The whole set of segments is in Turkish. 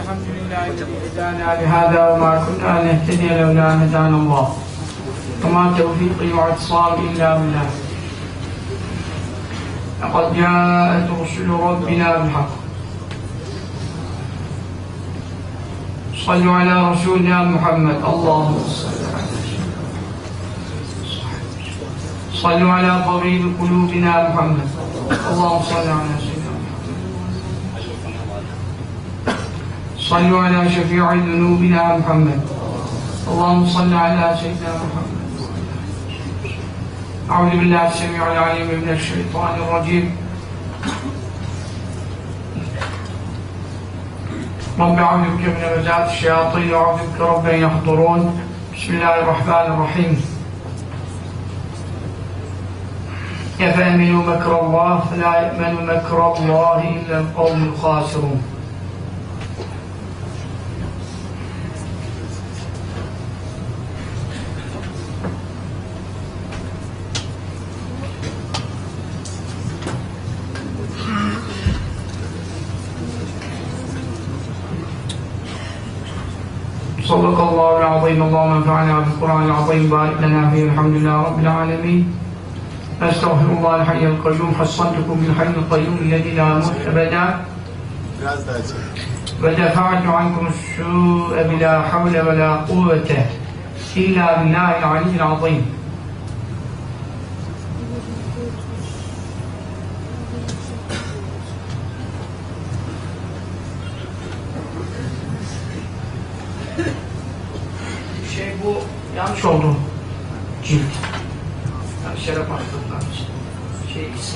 الحمد لله الذي هدانا لهذا وما كنا نهتدي لولا أن هدانا الله. وما توفيقي واعتصامي إلا بالله. لقد جاءت رسل ربنا بالحق. صلوا على رسولنا محمد. اللهم صل على صلوا على طبيب قلوبنا محمد. اللهم صل على سيدنا صلوا على شفيع ذنوبنا محمد. اللهم صل على سيدنا محمد. أعوذ بالله السميع العليم من الشيطان الرجيم. رب أعوذ بك من همزات الشياطين وأعوذ بك رب أن يحضرون. بسم الله الرحمن الرحيم. أفأمنوا مكر الله؟ فلا يأمن مكر الله إلا القوم الخاسرون. العظيم اللهم انفعنا بالقرآن العظيم بارك لنا فيه الحمد لله رب العالمين أستغفر الله الحي القيوم حصنتكم بالحي القيوم الذي لا موت أبدا. ودفعت عنكم السوء بلا حول ولا قوة إلا بالله العلي العظيم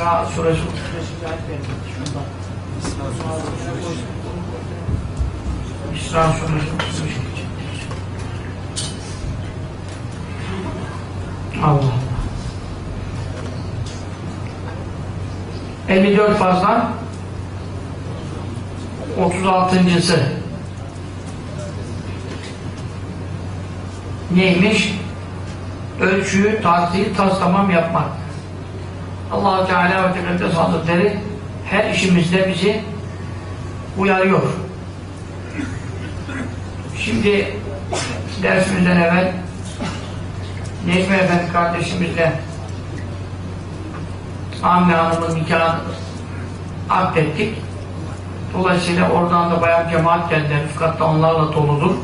İsra suresi 35. ayet verin. Şundan. İsra suresi 35. Allah Allah. 54 fazla 36.sı neymiş? Ölçüyü, tartıyı tas tamam yapmak. Allah Teala ve Tekaddes Hazretleri her işimizde bizi uyarıyor. Şimdi dersimizden evvel Necmi Efendi kardeşimizle Amme Hanım'ın nikahını akdettik. Dolayısıyla oradan da bayağı cemaat geldi. Üst katta onlarla doludur.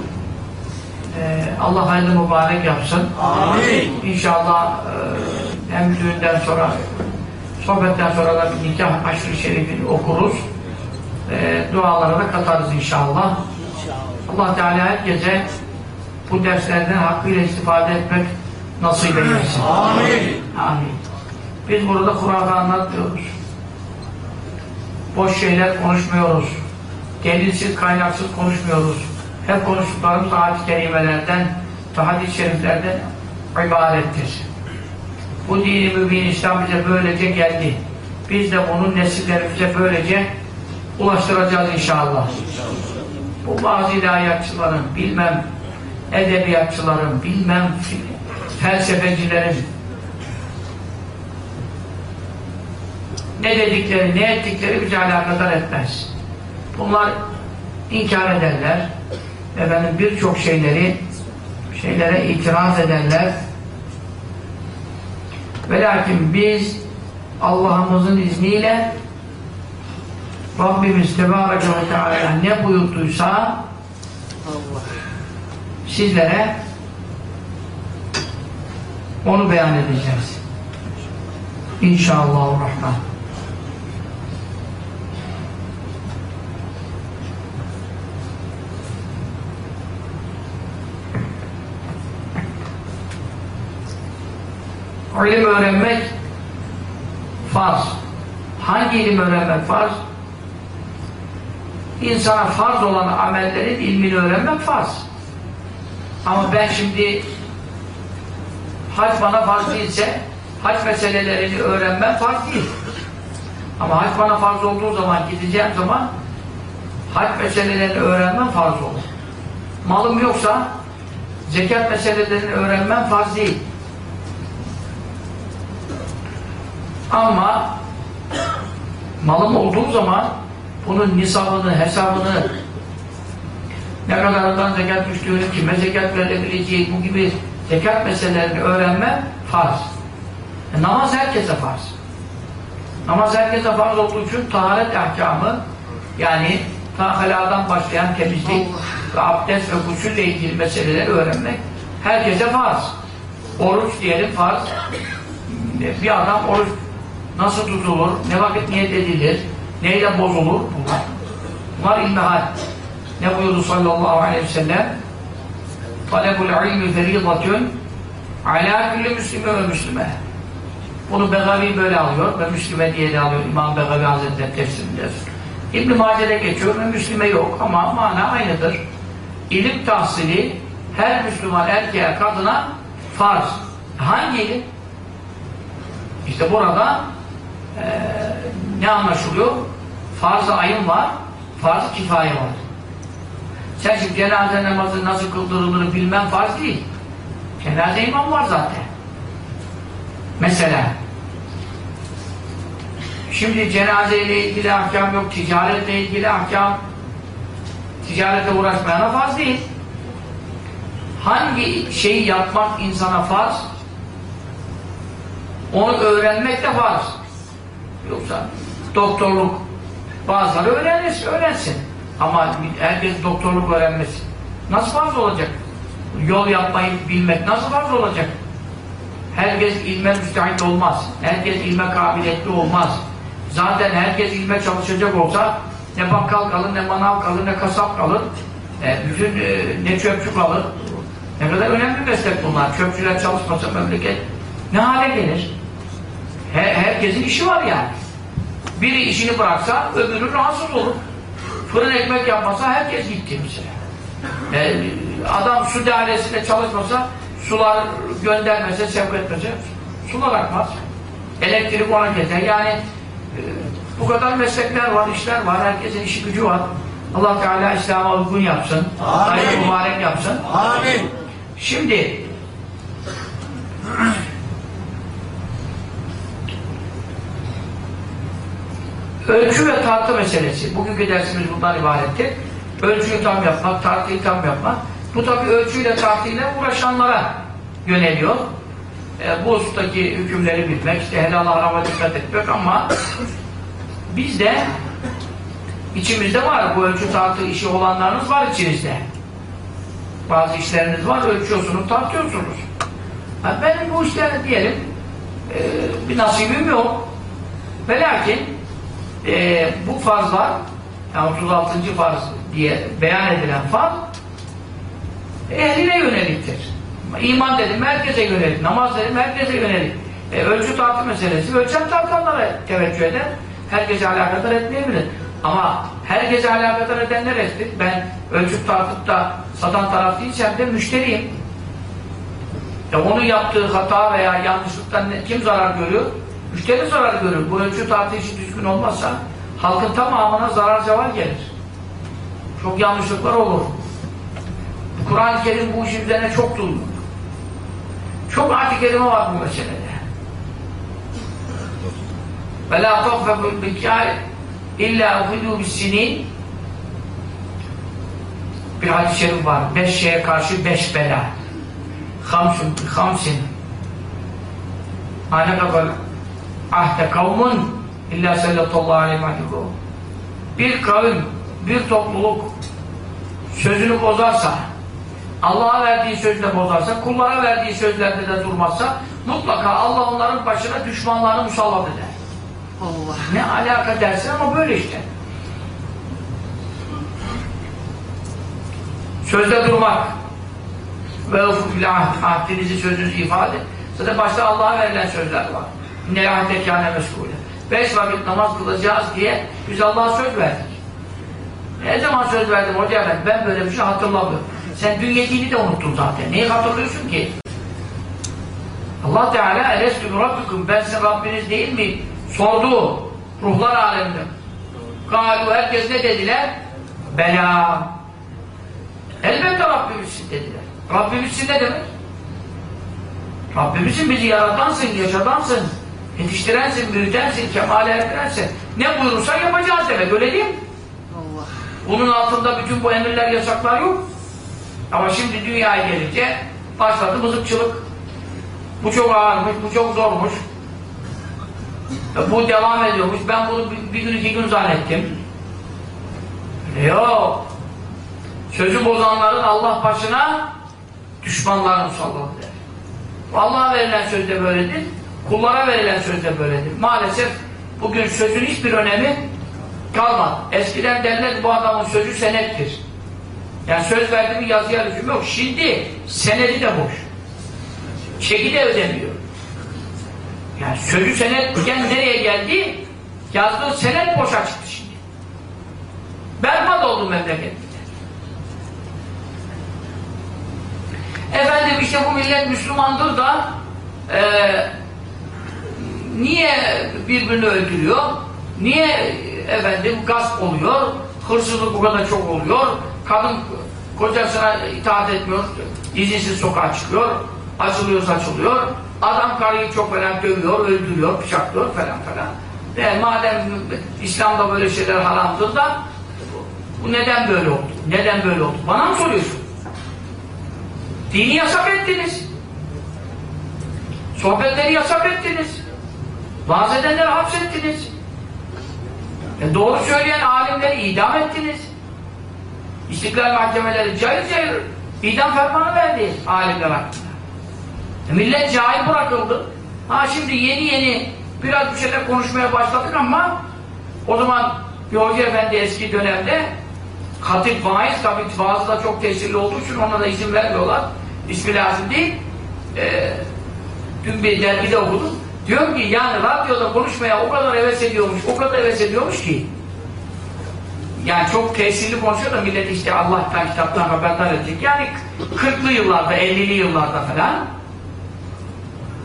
Ee, Allah hayırlı mübarek yapsın. Amin. İnşallah e, hem düğünden sonra sohbetten sonra da bir nikah aşırı şerifini okuruz. E, dualara da katarız inşallah. Allah Teala herkese bu derslerden hakkıyla istifade etmek nasip eylesin. Amin. Amin. Biz burada Kur'an'ı anlatmıyoruz. Boş şeyler konuşmuyoruz. Delilsiz, kaynaksız konuşmuyoruz. Hep konuştuklarımız ayet-i kerimelerden ve hadis-i şeriflerden ibarettir. Bu dini mübin İslam bize böylece geldi. Biz de onun nesillerimize böylece ulaştıracağız inşallah. Bu bazı ilahiyatçıların, bilmem edebiyatçıların, bilmem felsefecilerin ne dedikleri, ne ettikleri bizi alakadar etmez. Bunlar inkar ederler. Efendim birçok şeyleri şeylere itiraz ederler. Ve lakin biz Allah'ımızın izniyle Rabbimiz Tebareke ve Teala ne buyurduysa sizlere onu beyan edeceğiz. İnşallahurrahman. İlim öğrenmek farz. Hangi ilim öğrenmek farz? İnsana farz olan amellerin ilmini öğrenmek farz. Ama ben şimdi hac bana farz değilse hac meselelerini öğrenmem farz değil. Ama hac bana farz olduğu zaman gideceğim zaman hac meselelerini öğrenmem farz olur. Malım yoksa zekat meselelerini öğrenmem farz değil. Ama malım olduğu zaman bunun nisabını, hesabını ne kadarından zekat düştüğünü, kime zekat verilebileceği bu gibi zekat meselelerini öğrenme farz. E, namaz herkese farz. Namaz herkese farz olduğu için taharet ahkamı yani ta haladan başlayan temizlik ve abdest ve gusülle ilgili meseleleri öğrenmek herkese farz. Oruç diyelim farz. Bir adam oruç nasıl tutulur, ne vakit niyet edilir, neyle bozulur bunlar. Bunlar ilmihal. Ne buyurdu sallallahu aleyhi ve sellem? Talebul ilmi feridatun ala kulli müslime ve müslime. Bunu Begavi böyle alıyor ve Müslüme diye de alıyor İmam Begavi Hazretleri tefsirinde. İbn-i Mace'de geçiyor ve Müslüme yok ama mana aynıdır. İlim tahsili her Müslüman erkeğe, kadına farz. Hangi ilim? İşte burada eee, ne anlaşılıyor? Farz-ı ayın var, farz-ı kifaye var. Sen şimdi cenaze namazı nasıl kıldırılır bilmem farz değil. Cenaze imam var zaten. Mesela şimdi cenazeyle ilgili ahkam yok, ticaretle ilgili ahkam ticarete uğraşmayana farz değil. Hangi şeyi yapmak insana farz? Onu öğrenmek de farz. Yoksa doktorluk bazıları öğrenirsin, öğrensin. Ama herkes doktorluk öğrenmesin. Nasıl farz olacak? Yol yapmayı bilmek nasıl farz olacak? Herkes ilme müstahit olmaz. Herkes ilme kabiliyetli olmaz. Zaten herkes ilme çalışacak olsa ne bakkal kalır, ne manav kalır, ne kasap kalır. E, bütün e, ne çöpçü kalır. Ne kadar önemli meslek bunlar. Çöpçüler çalışmasa memleket ne hale gelir? Her, herkesin işi var yani. Biri işini bıraksa öbürü rahatsız olur. Fırın ekmek yapmasa herkes gitti mesela. E, adam su dairesinde çalışmasa sular göndermese, sevk etmese sular akmaz. Elektrik ona geçer. Yani e, bu kadar meslekler var, işler var. Herkesin işi gücü var. Allah Teala İslam'a uygun yapsın. Amin. Hayırlı mübarek yapsın. Amin. Şimdi ölçü ve tartı meselesi. Bugünkü dersimiz bundan ibarettir. Ölçüyü tam yapmak, tartıyı tam yapmak. Bu tabi ölçüyle tartıyla uğraşanlara yöneliyor. E, bu husustaki hükümleri bilmek, işte helal harama dikkat etmek ama bizde içimizde var bu ölçü tartı işi olanlarınız var içinizde. Bazı işleriniz var, ölçüyorsunuz, tartıyorsunuz. Ha, benim bu işlerde diyelim e, bir nasibim yok. Ve lakin e, bu farzlar yani 36. farz diye beyan edilen farz ehline yöneliktir. İman dedim herkese yönelik, namaz dedim herkese yönelik. E, ölçü tartı meselesi, ölçem tartanlara teveccüh eder. Herkese alakadar etmeyebilir. Ama herkese alakadar edenler ettir. Ben ölçüp tartıp da satan taraf değilsem de müşteriyim. E onun yaptığı hata veya yanlışlıktan kim zarar görüyor? Müşteri zarar görür. Bu ölçü tartı işi düzgün olmazsa halkın tamamına zarar ceval gelir. Çok yanlışlıklar olur. Kur'an-ı Kerim bu işin üzerine çok durdu. Çok ayet-i kerime var bu meselede. Ve la taffe bil illa uhidu bis sinin bir hadis-i şerif var. Beş şeye karşı beş bela. Hamsun, hamsin. Ane kadar ahde kavmun illa sallallahu aleyhi ve. Bir kavim, bir topluluk sözünü bozarsa, Allah'a verdiği sözde bozarsa, kullara verdiği sözlerde de durmazsa, mutlaka Allah onların başına düşmanlarını musallat eder. Allah. Ne alaka dersin ama böyle işte. Sözde durmak ve ufuk ahd, ahdinizi sözünüzü ifade zaten başta Allah'a verilen sözler var. Ne ahde kâne meşgûle. Beş vakit namaz kılacağız diye biz Allah'a söz verdik. Ne zaman söz verdim hoca efendi? Ben böyle bir şey hatırlamıyorum. Sen dün yediğini de unuttun zaten. Neyi hatırlıyorsun ki? Allah Teala elestü rabbikum ben sizin Rabbiniz değil mi? Sordu ruhlar aleminde. Galu herkes ne dediler? Bela. Elbette Rabbimizsin dediler. Rabbimizsin ne demek? Rabbimizsin bizi yaratansın, yaşadansın, yetiştirensin, büyütensin, kemale erdirensin. Ne buyurursan yapacağız demek öyle değil mi? Allah. Bunun altında bütün bu emirler, yasaklar yok. Ama şimdi dünyaya gelince başladı mızıkçılık. Bu çok ağırmış, bu çok zormuş. E, Bu devam ediyormuş. Ben bunu bir, bir gün iki gün zannettim. Yok. Sözü bozanların Allah başına düşmanlarını musallat eder. Allah'a verilen söz de böyledir. Kullara verilen söz de böyledir. Maalesef bugün sözün hiçbir önemi kalmadı. Eskiden derler bu adamın sözü senettir. Yani söz verdi mi yazıya lüzum yok. Şimdi senedi de boş. Çeki de ödemiyor. Yani sözü senetken nereye geldi? Yazdığı senet boşa çıktı şimdi. Berbat oldu memleket. Efendim işte bu millet Müslümandır da e, niye birbirini öldürüyor? Niye efendim gasp oluyor? Hırsızlık bu kadar çok oluyor? Kadın kocasına itaat etmiyor, izinsiz sokağa çıkıyor, açılıyor saçılıyor. Adam karıyı çok falan dövüyor, öldürüyor, bıçaklıyor falan falan. E, madem İslam'da böyle şeyler haramdır da bu neden böyle oldu? Neden böyle oldu? Bana mı soruyorsun? Dini yasak ettiniz. Sohbetleri yasak ettiniz. Vaaz edenleri hapsettiniz. E doğru söyleyen alimleri idam ettiniz. İstiklal mahkemeleri cayır cayır idam fermanı verdi alimler hakkında. E millet cahil bırakıldı. Ha şimdi yeni yeni biraz bir şeyler konuşmaya başladık ama o zaman bir hoca efendi eski dönemde Hatip vaiz tabi vaazı da çok tesirli olduğu için ona da izin vermiyorlar. İsmi lazım değil. Ee, dün bir dergide okudum. Diyor ki yani radyoda konuşmaya o kadar heves ediyormuş, o kadar heves ediyormuş ki yani çok tesirli konuşuyor da millet işte Allah'tan kitaptan haberdar edecek. Yani 40'lı yıllarda, 50'li yıllarda falan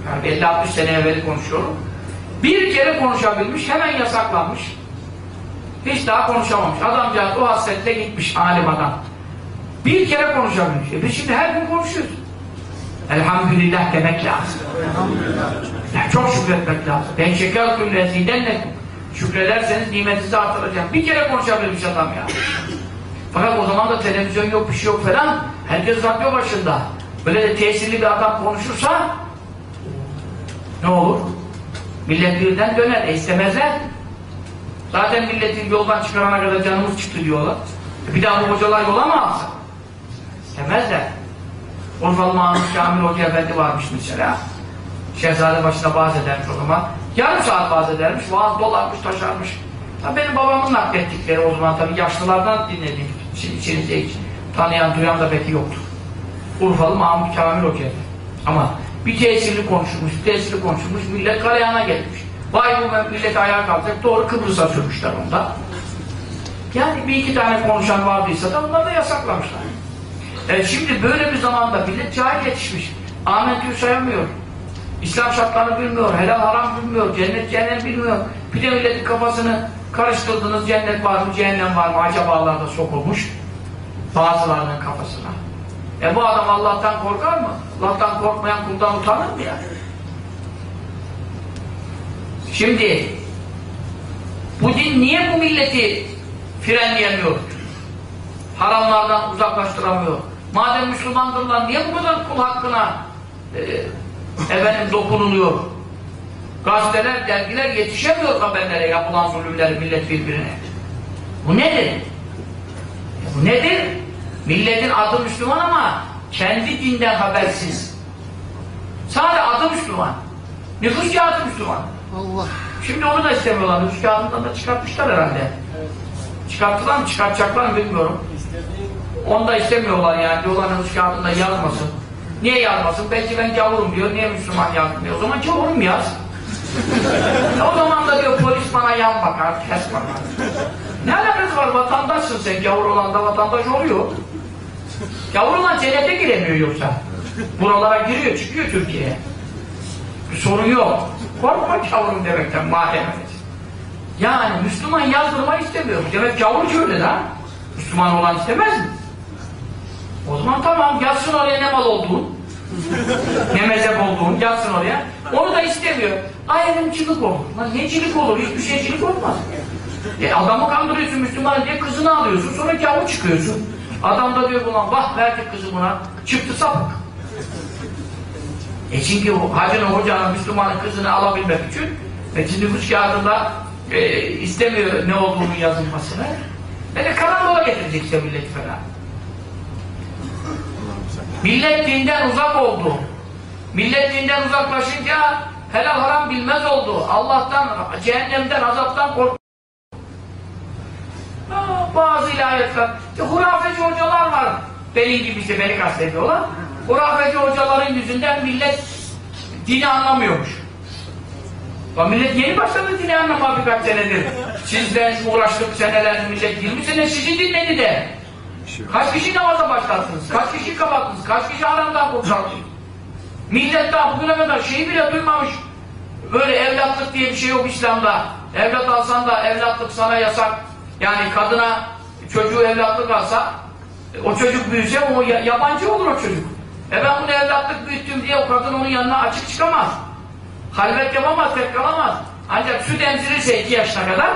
yani 50-60 sene evvel konuşuyorum. Bir kere konuşabilmiş, hemen yasaklanmış. Hiç daha konuşamamış. Adamcağız o hasretle gitmiş alim adam. Bir kere konuşabilmiş. E biz şimdi her gün konuşuyoruz. Elhamdülillah demek lazım. Ya çok şükretmek lazım. Ben şeker küllesinden de şükrederseniz nimetinizi artıracağım. Bir kere konuşabilmiş adam ya. Fakat o zaman da televizyon yok, bir şey yok falan. Herkes radyo başında. Böyle de tesirli bir adam konuşursa ne olur? Millet birden döner. İstemezler. Zaten milletin yoldan çıkarana kadar canımız çıktı diyorlar. Bir daha bu hocalar yola mı alsın? Demezler. Urfalı Mahmut Kamil Hoca Efendi varmış mesela. Şehzade başına vaaz edermiş o zaman. Yarım saat vaaz edermiş. Vaaz dolarmış, taşarmış. Tabii benim babamın naklettikleri o zaman tabii yaşlılardan dinledim. Şimdi içinizde hiç tanıyan, duyan da belki yoktur. Urfalı Mahmut Kamil Hoca. Ama bir tesirli konuşmuş, bir tesirli konuşmuş, millet galeyana gelmiş. Vay bu millet ayağa kalkacak, doğru Kıbrıs'a sürmüşler onda. Yani bir iki tane konuşan vardıysa da onları da yasaklamışlar. E şimdi böyle bir zamanda millet cahil yetişmiş. Ahmet sayamıyor. İslam şartlarını bilmiyor, helal haram bilmiyor, cennet cehennem bilmiyor. Bir de milletin kafasını karıştırdınız, cennet var mı, cehennem var mı, acabalarda sokulmuş. Bazılarının kafasına. E bu adam Allah'tan korkar mı? Allah'tan korkmayan kuldan utanır mı ya? Şimdi bu din niye bu milleti frenleyemiyor? Haramlardan uzaklaştıramıyor. Madem Müslümandırlar niye bu kadar kul hakkına e, efendim dokunuluyor? Gazeteler, dergiler yetişemiyor haberlere yapılan zulümleri millet birbirine. Bu nedir? Bu nedir? Milletin adı Müslüman ama kendi dinden habersiz. Sadece adı Müslüman. Nüfus kağıdı Müslüman. Allah. Şimdi onu da istemiyorlar. Nüfus kağıdından da çıkartmışlar herhalde. Çıkarttılar mı, çıkartacaklar mı bilmiyorum. Onu da istemiyorlar yani. Diyorlar nüfus kağıdında yazmasın. Niye yazmasın? Belki ben gavurum diyor. Niye Müslüman yazmıyor? O zaman gavurum yaz. o zaman da diyor polis bana yan bakar, kes bakar. Ne alakası var? Vatandaşsın sen. Gavur olan da vatandaş oluyor. Gavur olan cennete giremiyor yoksa. Buralara giriyor, çıkıyor Türkiye'ye. Bir sorun yok. Korkma gavurum demekten mahremeniz. Yani Müslüman yazdırmayı istemiyor. Demek gavurcu öyle lan. Müslüman olan istemez mi? O zaman tamam yazsın oraya ne mal olduğun. ne mezhep olduğun yazsın oraya. Onu da istemiyor. Ayrımcılık olur. Lan necilik olur? Hiçbir şeycilik olmaz. E adamı kandırıyorsun Müslüman diye kızını alıyorsun sonra kâvu çıkıyorsun. Adam da diyor ulan vah verdik kızı buna. Çıktı sapık. E çünkü hacının hocanın Müslümanın kızını alabilmek için ve şimdi nüfus kağıdında e, istemiyor ne olduğunu yazılmasını. De karanlığa getirecek işte milleti falan. Millet dinden uzak oldu. Millet dinden uzaklaşınca helal haram bilmez oldu. Allah'tan, cehennemden, azaptan kork. Aa, Bazı ilahiyatlar. İşte hurafeci hocalar var. Benim gibi işte beni kastediyorlar. Hurafeci hocaların yüzünden millet dini anlamıyormuş. Lan millet yeni başladı dini anlamaya birkaç senedir. Sizden uğraştık seneler millet 20 sene sizi dinledi de. Kaç kişi namaza başlattınız? Kaç kişi kapattınız? Kaç kişi haramdan kurtardınız? Millet daha bugüne kadar şeyi bile duymamış. Böyle evlatlık diye bir şey yok İslam'da. Evlat alsan da evlatlık sana yasak. Yani kadına çocuğu evlatlık alsa e, o çocuk büyüse o ya- yabancı olur o çocuk. E ben bunu evlatlık büyüttüm diye o kadın onun yanına açık çıkamaz. Halvet yapamaz, tek kalamaz. Ancak süt emzirirse iki yaşına kadar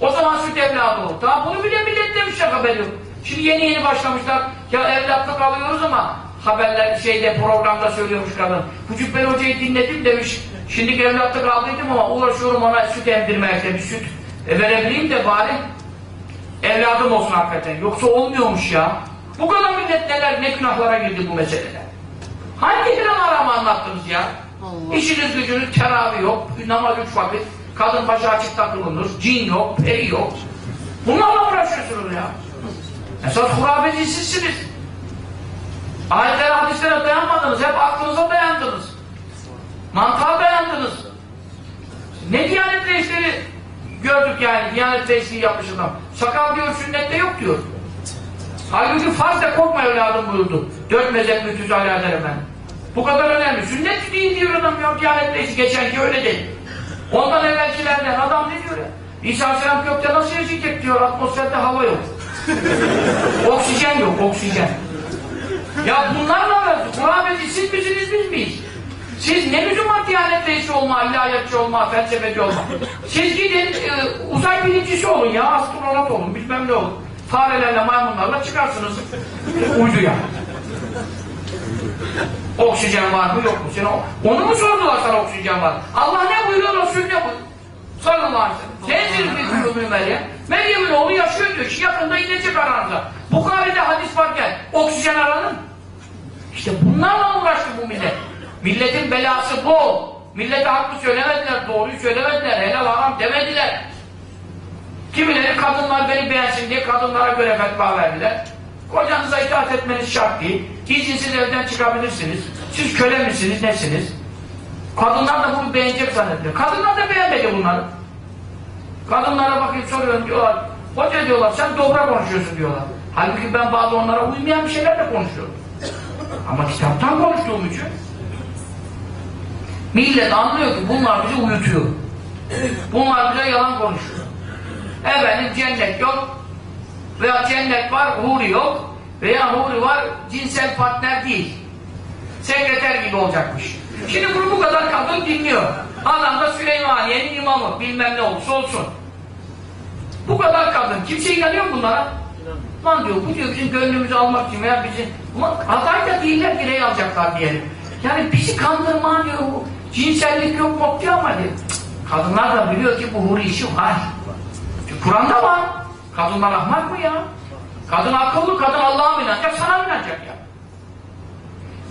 o zaman süt evladı olur. Daha bunu bile millet demişler haberi yok. Şimdi yeni yeni başlamışlar. Ya evlatlık alıyoruz ama haberler şeyde programda söylüyormuş kadın. Bu Cübbeli Hoca'yı dinledim demiş. Şimdi evlatlık aldıydım ama uğraşıyorum ona süt emdirmekte bir süt e, verebileyim de bari evladım olsun hakikaten. Yoksa olmuyormuş ya. Bu kadar millet neler ne günahlara girdi bu meseleler. Hangi günahlara mı anlattınız ya? İşiniz gücünüz teravih yok, namaz üç vakit, kadın başı açık takılınır, cin yok, peri yok. Bunlarla uğraşıyorsunuz ya. Esas hurafeci sizsiniz. Ayetlere, hadislere dayanmadınız, hep aklınıza dayandınız. Mantığa dayandınız. Ne diyanet reisleri gördük yani, diyanet reisliği yapmış adam. Sakal diyor, sünnette yok diyor. Halbuki farz da korkma evladım buyurdu. Dört mezhep mütüzü Ali Adel Efendi. Bu kadar önemli. Sünnet değil diyor adam ya. Diyanet reisi geçenki öyle değil. Ondan evvelkilerden adam ne diyor ya? İsa Aleyhisselam gökte nasıl yaşayacak diyor. Atmosferde hava yok. oksijen yok, oksijen. Ya bunlarla mı? Kurabeci siz misiniz biz miyiz? Siz ne var diyanet reisi olma, ilahiyatçı olma, felsefeci olma. Siz gidin e, uzay bilimcisi olun ya, astronot olun, bilmem ne olun. Farelerle, maymunlarla çıkarsınız uyduya. Oksijen var mı yok mu? Sen onu mu sordular sana oksijen var? Allah ne buyuruyor, Resul ne buyuruyor? Sallallahu aleyhi ve sellem. Tenzil bir kuvvetü Meryem. Meryem'in oğlu yaşıyor diyor ki yakında inecek aranıza. Bukhari'de hadis varken oksijen aranır? İşte bunlarla uğraştı bu millet. Milletin belası bu. Millete haklı söylemediler, doğruyu söylemediler, helal haram demediler. Kimileri kadınlar beni beğensin diye kadınlara göre fetva verdiler. Kocanıza itaat etmeniz şart değil. İzinsiz evden çıkabilirsiniz. Siz köle misiniz, nesiniz? Kadınlar da bunu beğenecek zannediyor. Kadınlar da beğenmedi bunları. Kadınlara bakıp soruyorum diyorlar. Hoca diyorlar sen dobra konuşuyorsun diyorlar. Halbuki ben bazı onlara uymayan bir şeyler de konuşuyorum. Ama kitaptan konuştuğum için millet anlıyor ki bunlar bizi uyutuyor. Bunlar bize yalan konuşuyor. Efendim cennet yok veya cennet var, huri yok veya huri var, cinsel partner değil. Sekreter gibi olacakmış. Şimdi bunu bu kadar kadın dinliyor. Adam da Süleymaniye'nin imamı, bilmem ne olursa olsun. Bu kadar kadın. Kimse inanıyor bunlara? Lan diyor, bu diyor bizim gönlümüzü almak için veya bizi... Aday da değiller ki rey alacaklar diyelim. Yani bizi kandırma diyor, bu cinsellik yok mu diyor ama diyor. Kadınlar da biliyor ki bu huri işi var. Çünkü Kur'an'da var. Kadınlar ahmak mı ya? Kadın akıllı, kadın Allah'a mı inanacak, sana mı inanacak ya?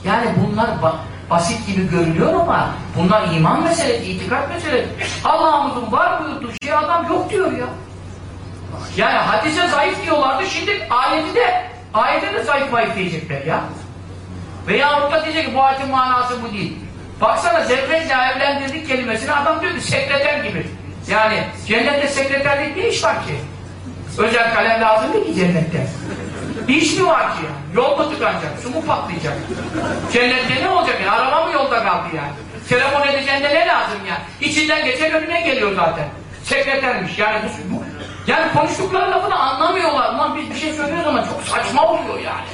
Yani bunlar ba- basit gibi görünüyor ama bunlar iman meselesi, itikat meselesi. Allah'ımızın var buyurduğu şey adam yok diyor ya. Yani hadise zayıf diyorlardı, şimdi ayeti de ayete de zayıf mayıf diyecekler ya. Veya da diyecek ki bu ayetin manası bu değil. Baksana zevkle evlendirdik kelimesini adam diyor ki sekreter gibi. Yani cennette sekreterlik ne iş var ki? Özel kalem lazım değil ki cennette. Bir iş mi var ki ya? Yol mu tıkanacak? Su mu patlayacak? Cennette ne olacak ya? Araba mı yolda kaldı yani? Telefon edeceğinde ne lazım ya? İçinden geçen önüne geliyor zaten. Sekretermiş yani bu, bu yani konuştukları lafını anlamıyorlar. Ulan biz bir şey söylüyoruz ama çok saçma oluyor yani.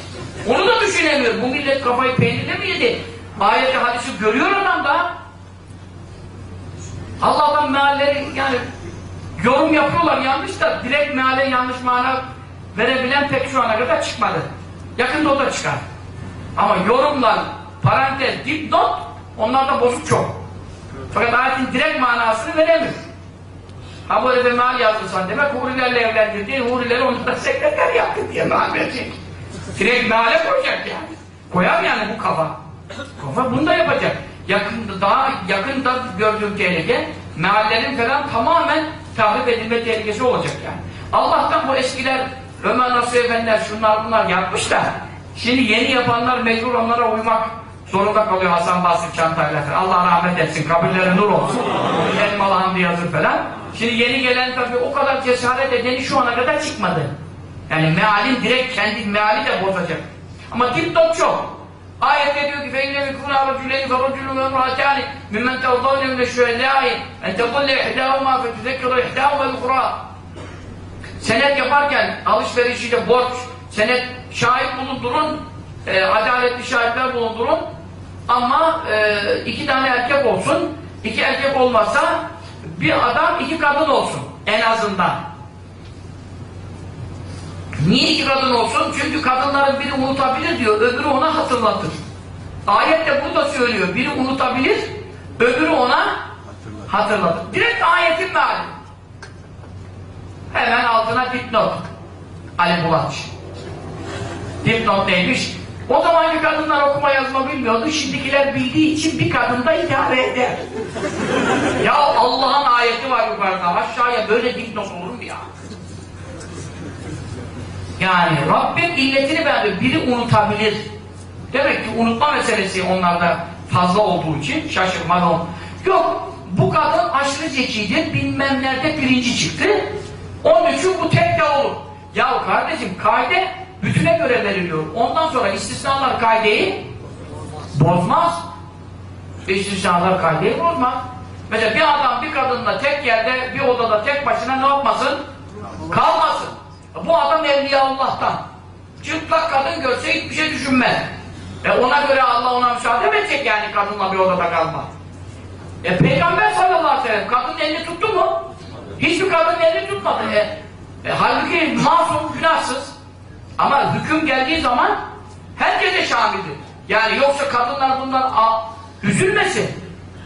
Onu da düşünemiyor. Bu millet kafayı peynirle mi yedi? Ayeti hadisi görüyor adam da. Allah'tan mealleri yani yorum yapıyorlar yanlış da direkt meale yanlış mana verebilen pek şu ana kadar çıkmadı. Yakında o da çıkar. Ama yorumlar, parantez, dipnot onlarda bozuk çok. Fakat ayetin direkt manasını veremiyor. Ha böyle bir meal yazdırsan demek hurilerle evlendirdiğin hurileri onlara sekreter yaptı diye meal verecek. Direkt meale koyacak yani. Koyar yani bu kafa. Kafa bunu da yapacak. Yakında, daha yakında gördüğüm tehlike meallerin falan tamamen tahrip edilme tehlikesi olacak yani. Allah'tan bu eskiler Ömer Nasuh Efendiler şunlar bunlar yapmış da şimdi yeni yapanlar mecbur onlara uymak zorunda kalıyor Hasan Basri Çantayla falan. Allah rahmet etsin, kabirleri nur olsun. Elmalı Hamdi yazır falan. Şimdi yeni gelen tabii o kadar cesaret edeni şu ana kadar çıkmadı. Yani mealin direkt kendi meali de bozacak. Ama dipnot çok. Ayette diyor ki فَاِنَّ مِكُونَ رَجُلَيْنِ فَرَجُلُ وَمْرَاتَانِ مِمَّنْ تَوْضَوْنَ مِنَ الشُّهَدَاءِ اَنْ تَقُلَّ اِحْدَاهُمَا فَتُذَكِّرَ اِحْدَاهُمَا الْاُخْرَى Senet yaparken alışverişiyle borç, senet şahit bulundurun, e, adaletli şahitler bulundurun ama e, iki tane erkek olsun, iki erkek olmazsa bir adam iki kadın olsun en azından. Niye iki kadın olsun? Çünkü kadınların biri unutabilir diyor, öbürü ona hatırlatır. Ayet de burada söylüyor. Biri unutabilir, öbürü ona hatırlatır. Direkt ayetin meali. Hemen altına dipnot. Ali Bulaç. Dipnot neymiş? O zamanki kadınlar okuma yazma bilmiyordu. Şimdikiler bildiği için bir kadında idare eder. ya Allah'ın ayeti var yukarıda. Aşağıya böyle dipnot olur mu ya? Yani Rabbim illetini beğendiyor. Biri unutabilir. Demek ki unutma meselesi onlarda fazla olduğu için şaşırmadı o. Yok, bu kadın aşırı zekidir, bilmem nerede birinci çıktı. Onun için bu tek de olur. Ya kardeşim kaide bütüne göre veriliyor. Ondan sonra istisnalar kaideyi bozmaz. İstisnalar kaideyi bozmaz. Mesela bir adam bir kadınla tek yerde, bir odada tek başına ne yapmasın? Kalmasın. Bu adam Evliya Allah'tan. Çıplak kadın görse hiçbir şey düşünmez. E ona göre Allah ona müsaade edecek yani kadınla bir odada kalma? E Peygamber sallallahu aleyhi ve sellem kadının elini tuttu mu? Hiçbir kadının elini tutmadı. E, e, halbuki masum, günahsız. Ama hüküm geldiği zaman herkese şamildir. Yani yoksa kadınlar bundan a, üzülmesin.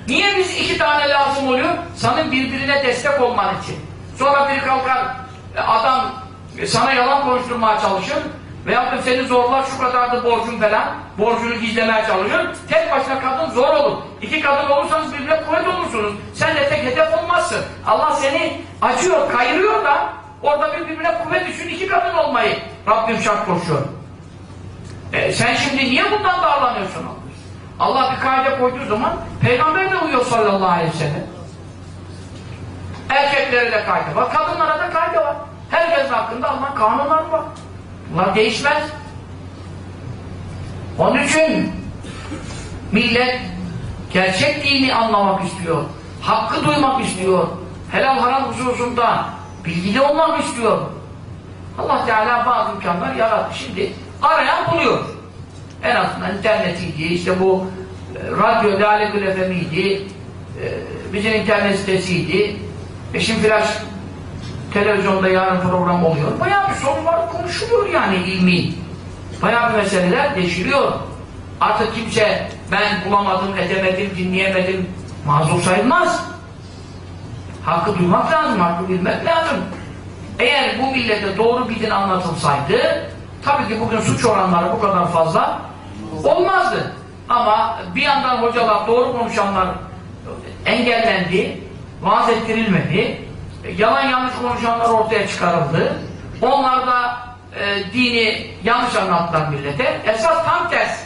Niye biz iki tane lazım oluyor? Sanın birbirine destek olman için. Sonra biri kalkar, e, adam e, sana yalan konuşturmaya çalışır veyahut da seni zorlar şu kadardı borcun falan, borcunu gizlemeye çalışır. Tek başına kadın zor olur. İki kadın olursanız birbirine kuvvet olursunuz. Sen de tek hedef olmazsın. Allah seni açıyor, kayırıyor da orada birbirine kuvvet düşün iki kadın olmayı Rabbim şart koşuyor. E, sen şimdi niye bundan darlanıyorsun? Allah bir kaide koyduğu zaman Peygamber de uyuyor sallallahu aleyhi ve sellem. Erkeklere de kaide var, kadınlara da kaide var. Herkesin hakkında alınan kanunlar var. Bunlar değişmez. Onun için millet gerçek dini anlamak istiyor. Hakkı duymak istiyor. Helal haram hususunda bilgili olmak istiyor. Allah Teala bazı imkanlar yarattı. Şimdi arayan buluyor. En azından internetiydi, işte bu e, radyo Lale FM'iydi, e, bizim internet sitesiydi. E şimdi flash televizyonda yarın program oluyor. Bayağı bir sorular konuşuluyor yani ilmi. Bayağı bir meseleler deşiliyor. Artık kimse ben bulamadım, edemedim, dinleyemedim mazur sayılmaz. Hakkı duymak lazım, hakkı bilmek lazım. Eğer bu millete doğru bir din anlatılsaydı tabii ki bugün suç oranları bu kadar fazla olmazdı. Ama bir yandan hocalar, doğru konuşanlar engellendi, vaaz ettirilmedi, yalan yanlış konuşanlar ortaya çıkarıldı. Onlar da e, dini yanlış anlattılar millete. Esas tam ters.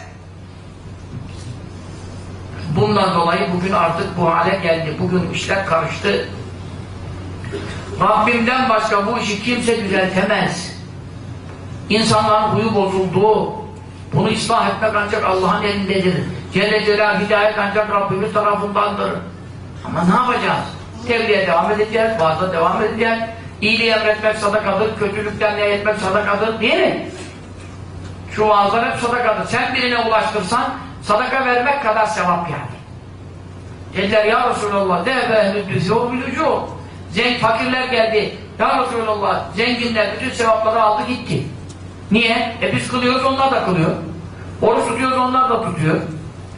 Bundan dolayı bugün artık bu hale geldi. Bugün işler karıştı. Rabbimden başka bu işi kimse düzeltemez. İnsanların huyu bozuldu. Bunu ıslah etmek ancak Allah'ın elindedir. Celle Celal hidayet ancak Rabbimiz tarafındandır. Ama ne yapacağız? Tebliğe devam edeceğiz, vaazda devam edeceğiz. İyiliği emretmek sadakadır, kötülükten nehyetmek sadakadır değil mi? Şu vaazlar hep sadakadır. Sen birine ulaştırsan sadaka vermek kadar sevap yani. Dediler ya Resulallah de ehlü düzü o bilücü Zengin fakirler geldi. Ya Resulallah zenginler bütün sevapları aldı gitti. Niye? E biz kılıyoruz onlar da kılıyor. Oruç tutuyoruz onlar da tutuyor.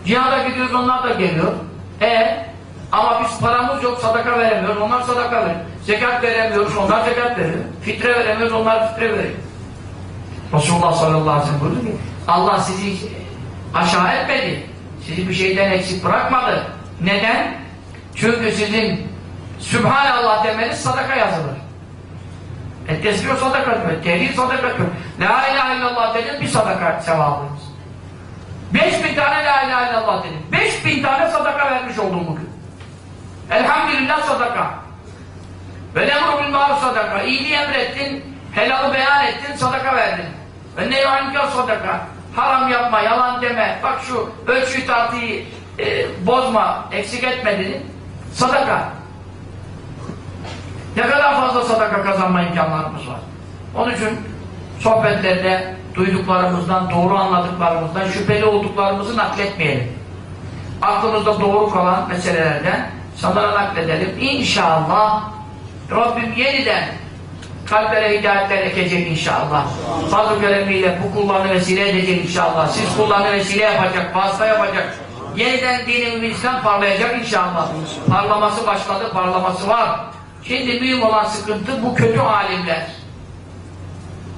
Cihada gidiyoruz onlar da geliyor. E ama biz paramız yok sadaka veremiyoruz onlar sadaka veriyor. Zekat veremiyoruz onlar zekat veriyor. Fitre veremiyoruz onlar fitre veriyor. Resulullah sallallahu aleyhi ve sellem buyurdu ki Allah sizi aşağı etmedi. Sizi bir şeyden eksik bırakmadı. Neden? Çünkü sizin Sübhanallah demeniz sadaka yazılır. E tesbih sadaka diyor. Tehlil sadaka diyor. La ilahe illallah dedin bir sadaka sevabınız. Beş bin tane la ilahe illallah dedin. Beş bin tane sadaka vermiş oldun bugün. Elhamdülillah sadaka. Ve lemru bil maruf sadaka. İyiliği emrettin, helalı beyan ettin, sadaka verdin. Ve ne yuhankar sadaka. Haram yapma, yalan deme. Bak şu ölçüyü tartıyı e, bozma, eksik etme dedin. Sadaka. Ne kadar fazla sadaka kazanma imkanlarımız var. Onun için sohbetlerde duyduklarımızdan, doğru anladıklarımızdan, şüpheli olduklarımızı nakletmeyelim. Aklımızda doğru kalan meselelerden sanlara nakledelim. İnşallah Rabbim yeniden kalplere hidayetler ekecek inşallah. Fazl-ı keremiyle bu kullarını vesile edecek inşallah. Siz kullarını vesile yapacak, vasıta yapacak. Yeniden dinin İslam parlayacak inşallah. Parlaması başladı, parlaması var. Şimdi mühim olan sıkıntı bu kötü alimler.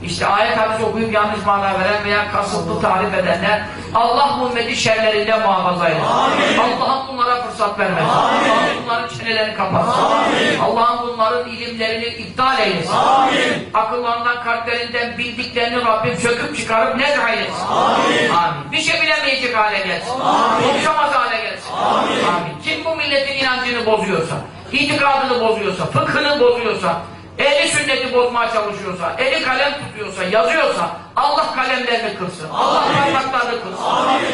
İşte ayet hadis okuyup yanlış mana veren veya kasıtlı tarif edenler Allah bu ümmeti şerlerinden muhafaza eylesin. Allah'ım bunlara fırsat vermesin. Allah'ım bunların çenelerini kapatsın. Allah'ım bunların ilimlerini iptal eylesin. Amin. Akıllarından, kalplerinden bildiklerini Rabbim söküp çıkarıp ne eylesin. Amin. Amin. Bir şey bilemeyecek hale gelsin. Konuşamaz hale gelsin. Amin. Amin. Kim bu milletin inancını bozuyorsa, itikadını bozuyorsa, fıkhını bozuyorsa, eli sünneti bozmaya çalışıyorsa, eli kalem tutuyorsa, yazıyorsa Allah kalemlerini kırsın. Allah parmaklarını kırsın.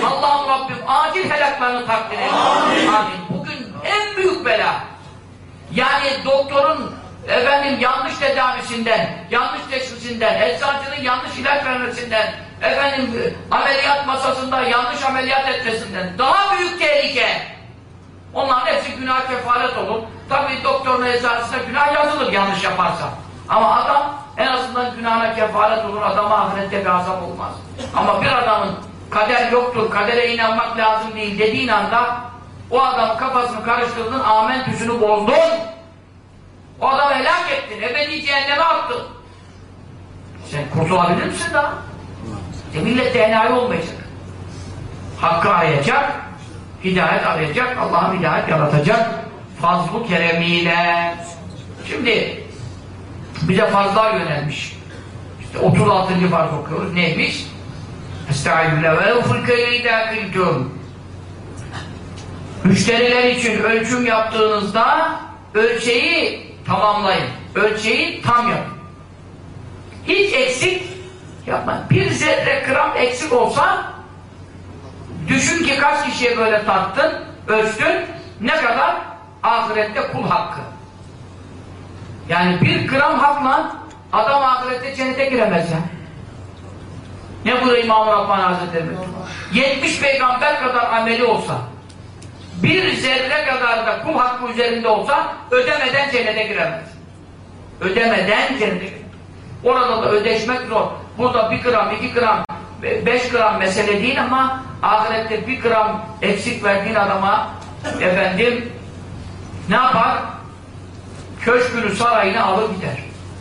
Allah'ım Rabbim acil helaklarını takdir eylesin. Amin. Amin. Bugün en büyük bela yani doktorun efendim yanlış tedavisinden, yanlış teşhisinden, eczacının yanlış ilaç vermesinden, efendim ameliyat masasında yanlış ameliyat etmesinden daha büyük tehlike. Onların hepsi günah kefaret olur. Tabii doktorun eczacısına günah yazılır yanlış yaparsa. Ama adam en azından günahına kefaret olur. Adama ahirette bir azap olmaz. Ama bir adamın kader yoktur, kadere inanmak lazım değil dediğin anda o adamın kafasını karıştırdın, amentüsünü bozdun. O adamı helak ettin, ebedi cehenneme attın. Sen kurtulabilir misin daha? E millet enayi olmayacak. Hakkı arayacak, hidayet arayacak, Allah'ın hidayet yaratacak fazl-ı keremiyle. Şimdi bize fazla yönelmiş. İşte 36. farz okuyoruz. Neymiş? Estağfirullah ve ufulkeyle idâ kıltûm. Müşteriler için ölçüm yaptığınızda ölçeği tamamlayın. Ölçeği tam yapın. Hiç eksik yapmayın. Bir zerre gram eksik olsa düşün ki kaç kişiye böyle tattın, ölçtün, ne kadar? Ahirette kul hakkı. Yani bir gram hakla adam ahirette cennete giremez ya. Ne buyuruyor İmam-ı Rabbani Hazretleri? 70 peygamber kadar ameli olsa bir zerre kadar da kul hakkı üzerinde olsa ödemeden cennete giremez. Ödemeden cennete giremez. Orada da ödeşmek zor. Burada bir gram, iki gram, beş gram mesele değil ama ahirette bir gram eksik verdiğin adama efendim ne yapar? Köşkünü, sarayını alır gider.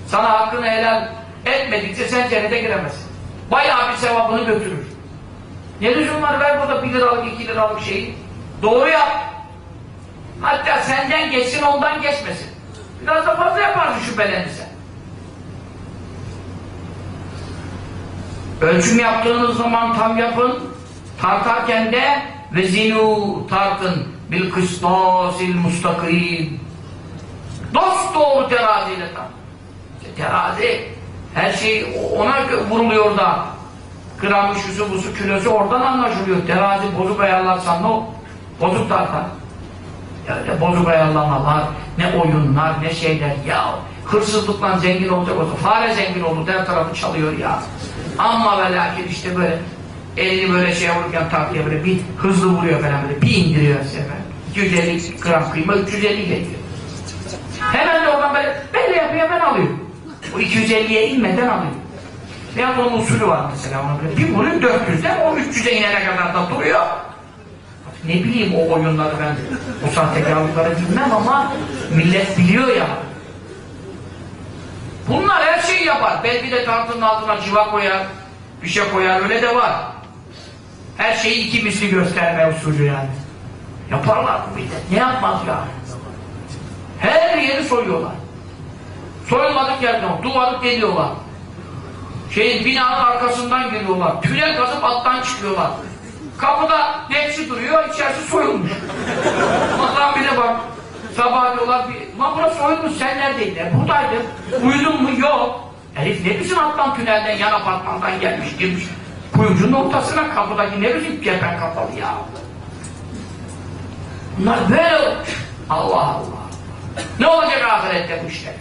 Sana hakkını helal etmedikçe sen cennete giremezsin. Bayağı bir sevabını götürür. Ne lüzum var ver burada bir liralık, iki liralık şeyi. Doğru yap. Hatta senden geçsin ondan geçmesin. Biraz da fazla yaparsın şüphelenirsen. Ölçüm yaptığınız zaman tam yapın. Tartarken de ve zinu tartın bil kıstasil mustakim. Dost doğru teraziyle tart. İşte terazi her şey ona vuruluyor da gramı, şusu, busu, kilosu oradan anlaşılıyor. Terazi bozuk ayarlarsan ne o? Bozuk tartar. Ne bozuk ayarlamalar, ne oyunlar, ne şeyler ya. Hırsızlıkla zengin olacak olsa, fare zengin olur, her tarafı çalıyor ya. Ama ve lakin işte böyle elini böyle şey vururken tartıya böyle bir hızlı vuruyor falan böyle bir indiriyor sefer. 250 gram kıyma 350 ile. Hemen de oradan böyle, böyle yapıyor ben alıyorum. O 250'ye inmeden alıyor. Veya onun usulü var mesela. Ona böyle bir vuruyor 400'den o 300'e inene kadar da duruyor. Ne bileyim o oyunları ben o sahtekarlıkları bilmem ama millet biliyor ya. Bunlar her şeyi yapar. Belki de tartının altına civa koyar, bir şey koyar öyle de var. Her şeyi iki misli gösterme usulü yani. Yaparlar bu millet. Ne yapmaz ya? Her yeri soyuyorlar. Soyulmadık yerden, duvarı deliyorlar. Şeyin binanın arkasından giriyorlar. Tünel kazıp alttan çıkıyorlar. Kapıda bekçi duruyor, içerisi soyulmuş. Allah'ım bir de bak. Sabah diyorlar, bir, lan burası soyulmuş, sen neredeydin? E, buradaydım. Uyudun mu? Yok. Herif ne biçim alttan tünelden, yan apartmandan gelmiş, girmiş. Kuyucunun ortasına kapıdaki ne biçim kepen kapalı ya. Bunlar böyle. Allah Allah. Ne olacak ahirette bu işler?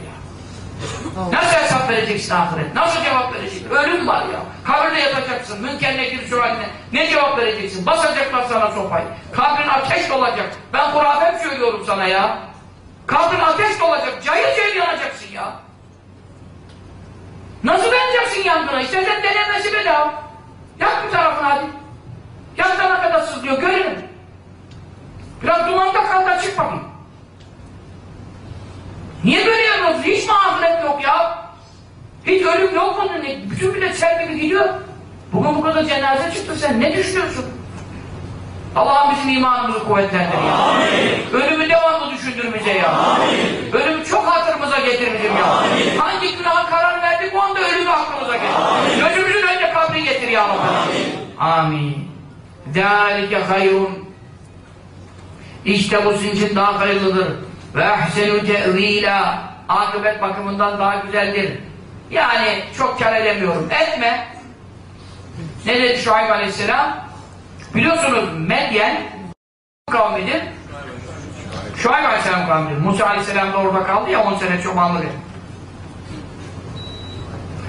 Nasıl hesap vereceksin ahiret? Nasıl cevap vereceksin? Ölüm var ya. Kabirde yatacaksın. Münker nekir şu haline. Ne cevap vereceksin? Basacaklar sana sopayı. Kabrin ateş olacak. Ben hurafem söylüyorum sana ya. Kabrin ateş olacak. Cayır cayır yanacaksın ya. Nasıl dayanacaksın yangına? İstersen denemesi bedava. Yak bir tarafını hadi. Yakana kadar sızlıyor. Görelim. Biraz dumanda kal da çık bakayım. Niye böyle yapıyorsun? Hiç mi yok ya? Hiç ölüm yok mu? Bütün millet sen gibi gidiyor. Bugün bu kadar cenaze çıktı sen ne düşünüyorsun? Allah'ım bizim imanımızı kuvvetlendir ya. Ölümü devamlı düşündür bize ya. Amin. Ölümü çok hatırımıza getir bizim ya. Amin. Hangi günaha karar verdik onda ölümü aklımıza getir. Amin. Ölümümüzün önce kabri getir ya Rabbi. Amin. Dâlike hayrun. İşte bu sizin için daha hayırlıdır. Ve ahsenu te'vîlâ akıbet bakımından daha güzeldir. Yani çok kar edemiyorum. Etme. Ne dedi Şuayb Aleyhisselam? Biliyorsunuz Medyen kavmidir. Şuayb Aleyhisselam kavmidir. Musa Aleyhisselam da orada kaldı ya 10 sene çobanlık.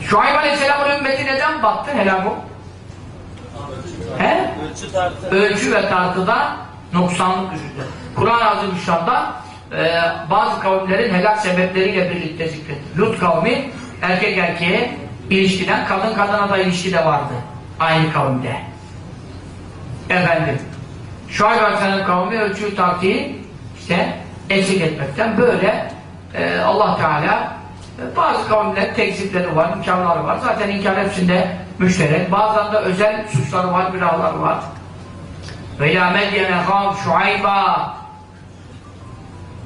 Şuayb Aleyhisselam'ın ümmeti neden battı helal bu? He? Ölçü tartı. Ölçü ve tartıda noksanlık yüzünden. Kur'an-ı Azimüşşan'da e, bazı kavimlerin helak sebepleriyle birlikte zikretti. Lut kavmi erkek erkeğe ilişkiden kadın kadına da ilişki de vardı. Aynı kavimde. Efendim. Şuayb Aleyhisselam kavmi ölçüyü tartıyı işte eksik etmekten böyle e, Allah Teala e, bazı kavimler tekzipleri var, imkanları var. Zaten inkar hepsinde müşterek. Bazen de özel suçları var, günahları var. Ve ilâ medyene şuayba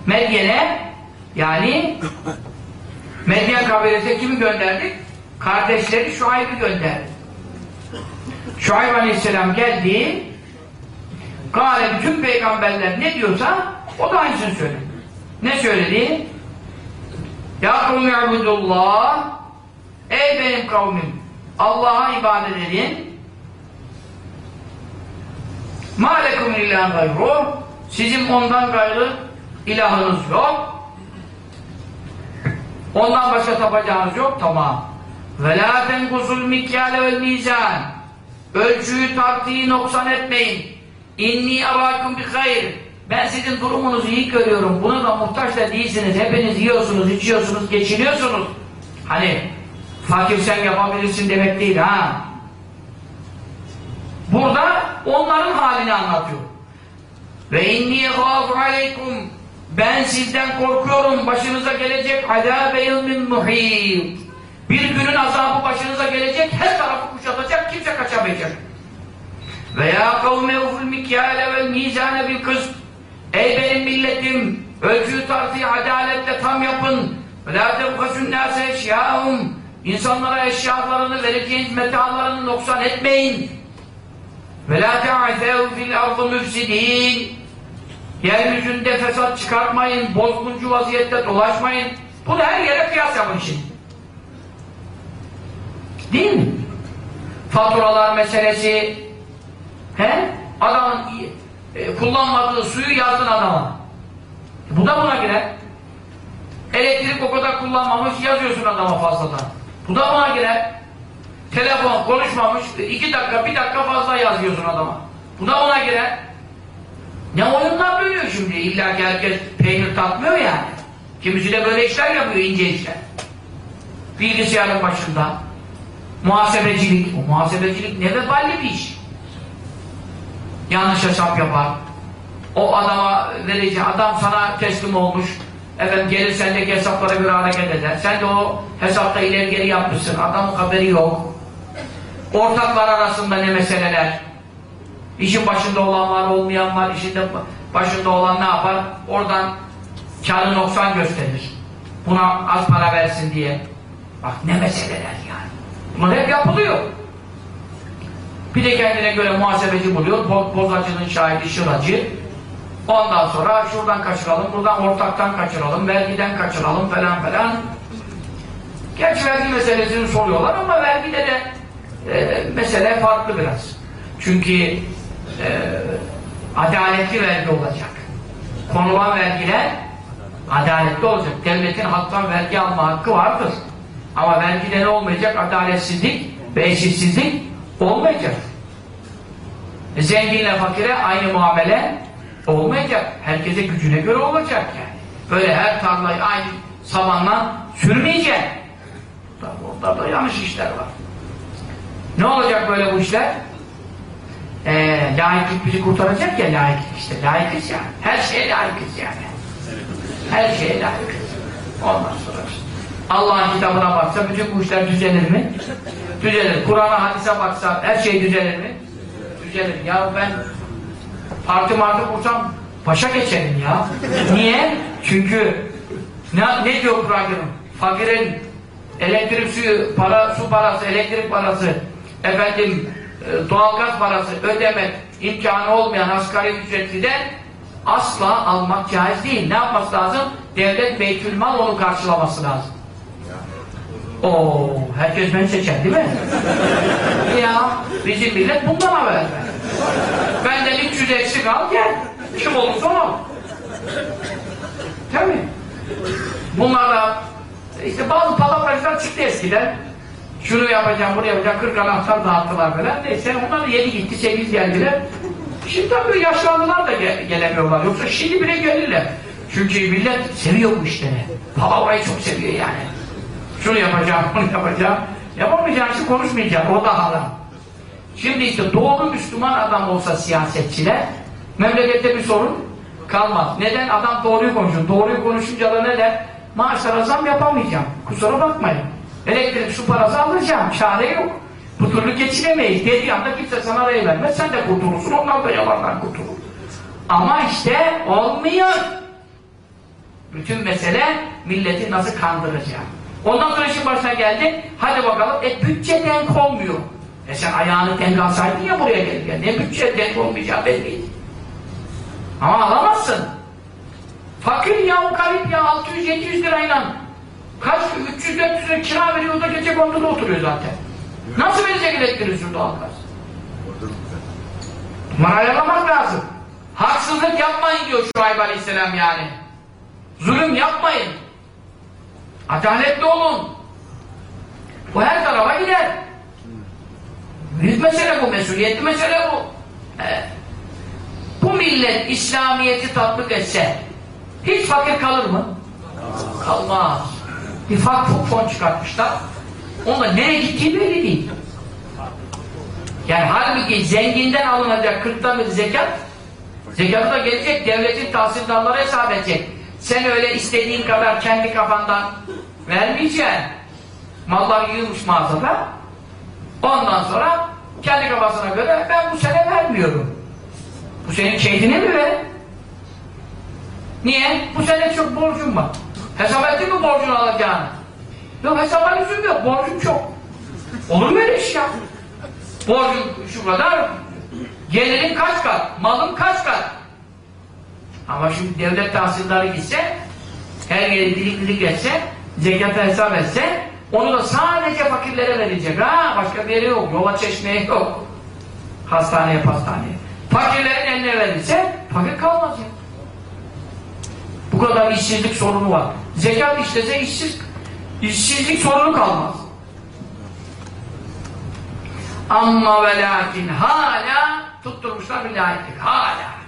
Medyen'e yani Medyen kabilesine kimi gönderdik? Kardeşleri Şuayb'i gönderdik. Şuayb Aleyhisselam geldi Gale bütün peygamberler ne diyorsa o da aynısını söyledi. Ne söyledi? Ya kavmi abudullah Ey benim kavmim Allah'a ibadet edin Ma lekum ilahen gayru Sizin ondan gayrı ilahınız yok. Ondan başka tapacağınız yok. Tamam. Ve la tenkuzul mikyale vel mizan. Ölçüyü tartıyı noksan etmeyin. İnni arakum bi hayr. Ben sizin durumunuzu iyi görüyorum. Buna da muhtaç da değilsiniz. Hepiniz yiyorsunuz, içiyorsunuz, geçiniyorsunuz. Hani fakir sen yapabilirsin demek değil ha. Burada onların halini anlatıyor. Ve inni yehâfu aleykum ben sizden korkuyorum başınıza gelecek azâbe yılmin muhît bir günün azabı başınıza gelecek her tarafı kuşatacak kimse kaçamayacak. Ve ya kavme uful mikyâle vel mizâne bil kıst ey benim milletim ölçü tartıyı adaletle tam yapın. Ve lâ tebkasün nâse eşyâhum insanlara eşyalarını vereceğiniz metalarını noksan etmeyin. Ve lâ te'azâv fil ardı müfsidîn Yeryüzünde fesat çıkarmayın, bozguncu vaziyette dolaşmayın. Bunu her yere kıyas yapın şimdi. Değil mi? Faturalar meselesi, he? Adamın e, kullanmadığı suyu yazdın adama. Bu da buna girer. Elektrik o kadar kullanmamış, yazıyorsun adama fazladan. Bu da buna girer. Telefon konuşmamış, iki dakika, bir dakika fazla yazıyorsun adama. Bu da buna girer. Ne oyunlar dönüyor şimdi? İlla ki herkes peynir tatmıyor yani. Kimisi de böyle işler yapıyor, ince işler. Bilgisayarın başında. Muhasebecilik. O muhasebecilik ne veballi bir iş. Yanlış hesap yapar. O adama verici, adam sana teslim olmuş. Efendim gelir sendeki hesaplara göre hareket eder. Sen de o hesapta ileri geri yapmışsın. Adamın haberi yok. Ortaklar arasında ne meseleler. İşin başında olan var, olmayan var. İşin de başında olan ne yapar? Oradan karı noksan gösterir. Buna az para versin diye. Bak ne meseleler yani. Bunlar hep yapılıyor. Bir de kendine göre muhasebeci buluyor. Bo bozacının şahidi şıracı. Ondan sonra şuradan kaçıralım, buradan ortaktan kaçıralım, vergiden kaçıralım falan falan. Gerçi vergi meselesini soruyorlar ama vergide de e, mesele farklı biraz. Çünkü e, adaletli vergi olacak. Konulan vergiler adaletli olacak. Devletin halktan vergi alma hakkı vardır. Ama vergide ne olmayacak? Adaletsizlik ve eşitsizlik olmayacak. E, zenginle fakire aynı muamele olmayacak. Herkese gücüne göre olacak yani. Böyle her tarlayı aynı samanla sürmeyecek. Orada da yanlış işler var. Ne olacak böyle bu işler? Ee, laiklik bizi kurtaracak ya laiklik işte. Laikiz ya. Her şeye laikiz yani. Her şeye laikiz. Ondan sonra işte. Allah'ın kitabına baksa bütün bu işler düzelir mi? Düzelir. Kur'an'a hadise baksa her şey düzelir mi? Düzelir. Ya ben parti martı kursam başa geçerim ya. Niye? Çünkü ne, ne diyor Kur'an Fakirin elektrik suyu, para, su parası, elektrik parası, efendim e, doğalgaz parası ödemek imkanı olmayan asgari ücretliden asla almak caiz değil. Ne yapması lazım? Devlet beytülmal onu karşılaması lazım. Oo, herkes beni seçer değil mi? ya bizim millet bundan haber. Benden 300 eksik al gel. Kim olursa ol. Tabii. Bunlar da işte bazı palavracılar çıktı eskiden. Şunu yapacağım, bunu yapacağım, 40 anahtar dağıttılar falan. Neyse onlar 7 gitti, 8 geldiler. Şimdi tabii yaşlandılar da gel gelemiyorlar. Yoksa şimdi bile gelirler. Çünkü millet seviyor bu işleri. Palavrayı çok seviyor yani. Şunu yapacağım, bunu yapacağım. Yapamayacağın için konuşmayacağım. O da haram. Şimdi işte doğru Müslüman adam olsa siyasetçiler memlekette bir sorun kalmaz. Neden? Adam doğruyu konuşuyor. Doğruyu konuşunca da ne der? Maaşlara zam yapamayacağım. Kusura bakmayın. Elektrik su parası alacağım. Çare yok. Bu türlü geçinemeyiz. Dediği anda kimse sana rey vermez. Sen de kurtulursun. Onlar da yalandan kurtulur. Ama işte olmuyor. Bütün mesele milleti nasıl kandıracağım. Ondan sonra işin başına geldi. Hadi bakalım. E bütçe denk olmuyor. E sen ayağını denk alsaydın ya buraya gelirken. Ne bütçe denk olmayacağı belliydi. Ama alamazsın. Fakir ya o garip ya 600-700 lirayla kaç 300-400 lira kira veriyor o da gece konuda oturuyor zaten. Nasıl verecek elektriği su doğalgaz? Bunları ayarlamak lazım. Haksızlık yapmayın diyor Şuayb Aleyhisselam yani. Zulüm yapmayın. Adaletli olun. Bu her tarafa gider. Büyük mesele bu, mesuliyetli mesele bu. Evet. Bu millet İslamiyet'i tatbik etse hiç fakir kalır mı? Kalmaz. Bir fakir fon çıkartmışlar. Onunla nereye gittiği belli değil. Yani halbuki zenginden alınacak kırkta bir zekat zekatı da gelecek devletin tahsildarları hesap edecek. Sen öyle istediğin kadar kendi kafandan vermeyeceksin. Mallar yığılmış mağazada. Ondan sonra kendi kafasına göre ben bu sene vermiyorum. Bu senin keyfine mi be? Niye? Bu sene çok borcum var. Hesap ettin mi borcunu alacağını? Yok hesaba lüzum yok. Borcum çok. Olur mu öyle iş ya? Borcum şu kadar. Gelirin kaç kat? Malım kaç kat? Ama şimdi devlet tahsilleri gitse her yeri dilik dilik etse zekata hesap etse onu da sadece fakirlere verecek. Ha başka bir yere yok. Yola çeşmeye yok. Hastaneye pastaneye. Fakirlerin eline verirse fakir kalmaz ya. Bu kadar işsizlik sorunu var. Zekat işlese işsiz, işsizlik sorunu kalmaz. Amma ve lakin hala tutturmuşlar bir layıklık. Hala.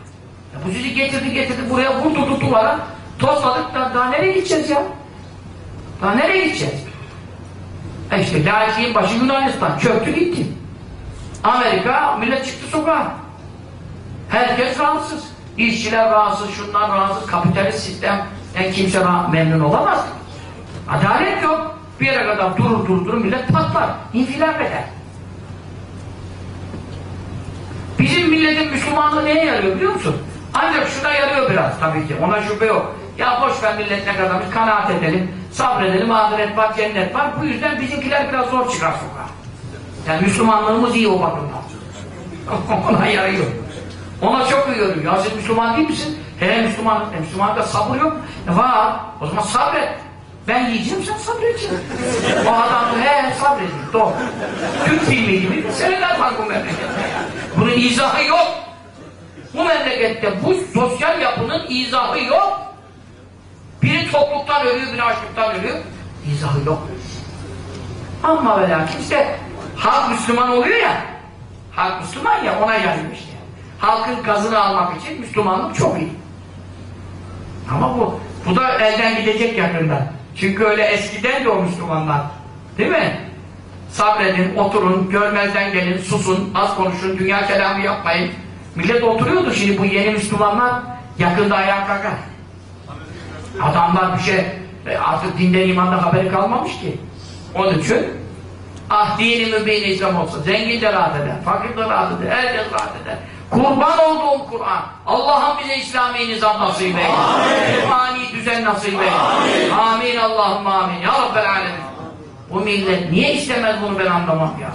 Ya bu sizi getirdi getirdi buraya vurdu tuttu bana. Tozladık da daha nereye gideceğiz ya? Daha nereye gideceğiz? E işte laikliğin başı Yunanistan. Çöktü gitti. Amerika millet çıktı sokağa. Herkes rahatsız. İşçiler rahatsız, şunlar rahatsız. Kapitalist sistem yani kimse memnun olamaz. Adalet yok. Bir yere kadar durur durur durur millet patlar. İnfilak eder. Bizim milletin Müslümanlığı neye yarıyor biliyor musun? Ancak şuna yarıyor biraz tabii ki. Ona şüphe yok. Ya boş ver millet ne kadarmış kanaat edelim, sabredelim, ahiret var, cennet var. Bu yüzden bizimkiler biraz zor çıkar sokağa. Yani Müslümanlığımız iyi o bakımdan. Ona yarıyor. Ona çok iyi yarıyor. Ya siz Müslüman değil misin? Hele Müslüman, e, Müslümanlıkta sabır yok. E, var. O zaman sabret. Ben yiyeceğim sen sabredeceksin. o adam he sabrediyor. Doğru. Türk filmi gibi meseleler var bu memlekette. Bunun izahı yok. Bu memlekette bu sosyal yapının izahı yok. Biri topluluktan ölüyor, biri açlıktan ölüyor. İzahı yok. Ama ve lakin işte halk Müslüman oluyor ya halk Müslüman ya ona yarıyor işte. Halkın gazını almak için Müslümanlık çok iyi. Ama bu bu da elden gidecek yakında. Çünkü öyle eskiden de o Müslümanlar. Değil mi? Sabredin, oturun, görmezden gelin, susun, az konuşun, dünya kelamı yapmayın. Millet oturuyordu şimdi bu yeni Müslümanlar yakında ayağa kalkar. Adamlar bir şey e, artık dinden imandan haberi kalmamış ki. Onun için ah dini mübin İslam olsa zengin de rahat eder, fakir de rahat eder, herkes rahat eder. Kurban olduğum Kur'an. Allah'ım bize İslami nizam nasip eyle. Kur'ani düzen nasip eyle. Amin. amin Allah'ım amin. Ya Rabbel alemin. Bu millet niye istemez bunu ben anlamam ya.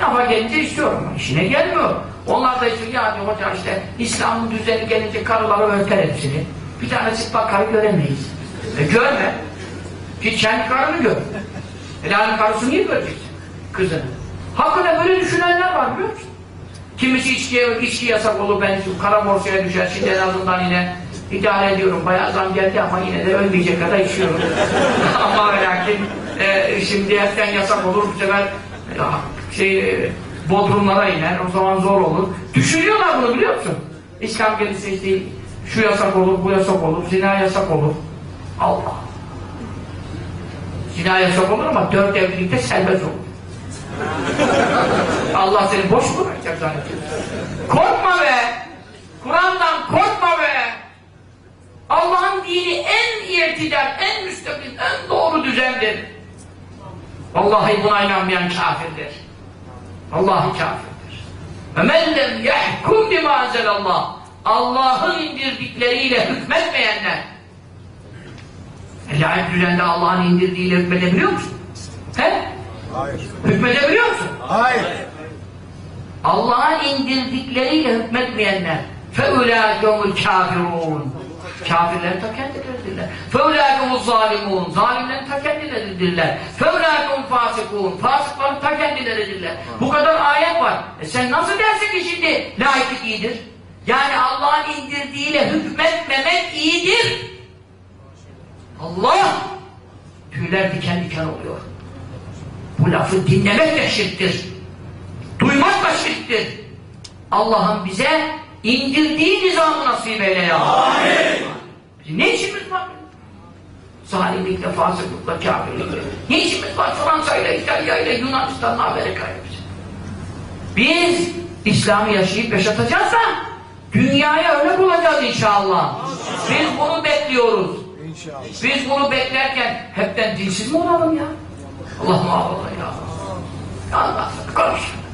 Lafa gelince istiyorum. İşine gelmiyor. Onlar da işte ya diyor hoca işte İslam'ın düzeni gelince karıları örter hepsini. Bir tane çıplak karı göremeyiz. E görme. Git kendi karını gör. Helalin karısını niye göreceksin? Kızını. Hakkında böyle düşünenler var biliyor musun? Kimisi içkiye, içki yasak olur ben kara borsaya düşer. Şimdi en azından yine idare ediyorum. Bayağı zam geldi ama yine de ölmeyecek kadar içiyorum. ama lakin e, şimdi hepten yasak olur bu sefer ya, şey e, bodrumlara iner. O zaman zor olur. Düşünüyorlar bunu biliyor musun? İslam gelirse işte şu yasak olur, bu yasak olur, zina yasak olur. Allah. Zina yasak olur ama dört evlilikte serbest olur. Allah seni boş mu bırakacak zannediyorsun? Korkma be! Kur'an'dan korkma be! Allah'ın dini en irtidal, en müstakim, en doğru düzendir. Vallahi buna inanmayan kafirdir. Vallahi kafirdir. Ve men lem yahkum bima enzelallah. Allah'ın indirdikleriyle hükmetmeyenler. Layık düzende Allah'ın indirdiğiyle hükmedebiliyor musun? He? Hayır. Hükmedebiliyor musun? Hayır. Allah'ın indirdikleriyle hükmetmeyenler فَاُولَٰئِكَهُمُ الْكَافِرُونَ Kafirlerin ta kendileridirler. فَاُولَٰئِكَهُمُ الظَّالِمُونَ Zalimlerin ta kendileridirler. فَاُولَٰئِكَهُمُ الْفَاسِقُونَ Fasıkların ta kendileridirler. Bu kadar ayet var. E sen nasıl dersin ki şimdi laiklik iyidir? Yani Allah'ın indirdiğiyle hükmetmemek iyidir. Allah tüyler diken diken oluyor. Bu lafı dinlemek de şirktir. Duymak da şirktir. Allah'ın bize indirdiği nizamı nasip eyle ya. Amin. Ne işimiz var? Zalimlikle, fasıklıkla, kafirlikle. Ne işimiz var Fransa ile, İtalya ile, Yunanistan'la, Amerika ile bizim? Biz İslam'ı yaşayıp yaşatacağızsa dünyaya öyle bulacağız inşallah. Biz bunu bekliyoruz. İnşallah. Biz bunu beklerken hepten dinsiz mi olalım ya? Allah muhafaza ya. Ya Allah karışma.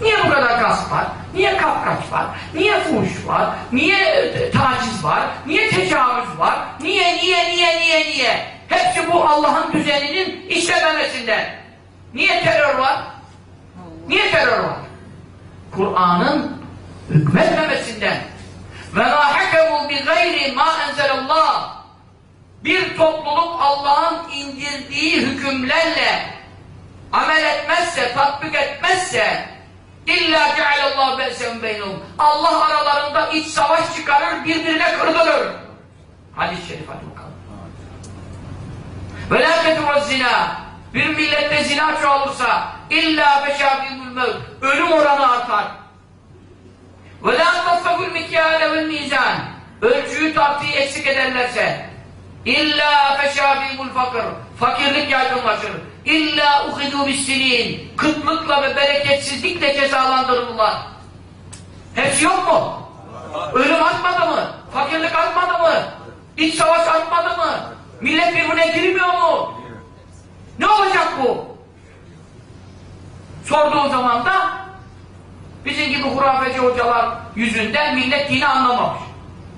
Niye bu kadar gasp var? Niye kapkaç var? Niye fuhuş var? Niye e, taciz var? Niye tecavüz var? Niye, niye, niye, niye, niye? Hepsi bu Allah'ın düzeninin işlememesinden. Niye terör var? Niye terör var? Kur'an'ın hükmetmemesinden. La hakemu bi gayri ma enzelallah. Bir topluluk Allah'ın indirdiği hükümlerle amel etmezse, tatbik etmezse illa cealallahu be'sen beynum. Allah aralarında iç savaş çıkarır, birbirine kırılır. Hadis-i şerif hadi bakalım. Ve la tetuvaz zina. Bir millette zina çoğalırsa illa beşâbîmül mevt. Ölüm oranı artar. Ve la tasavvul mikyâle ölçüyü tartıyı eksik ederlerse illa feşâbîmul fakir fakirlik yaygınlaşır. İlla uhidû bissinin kıtlıkla ve bereketsizlikle cezalandırırlar. Hepsi yok mu? Ölüm artmadı mı? Fakirlik artmadı mı? İç savaş artmadı mı? Millet birbirine girmiyor mu? Ne olacak bu? Sorduğun zaman da bizim gibi hurafeci hocalar yüzünden millet dini anlamamış.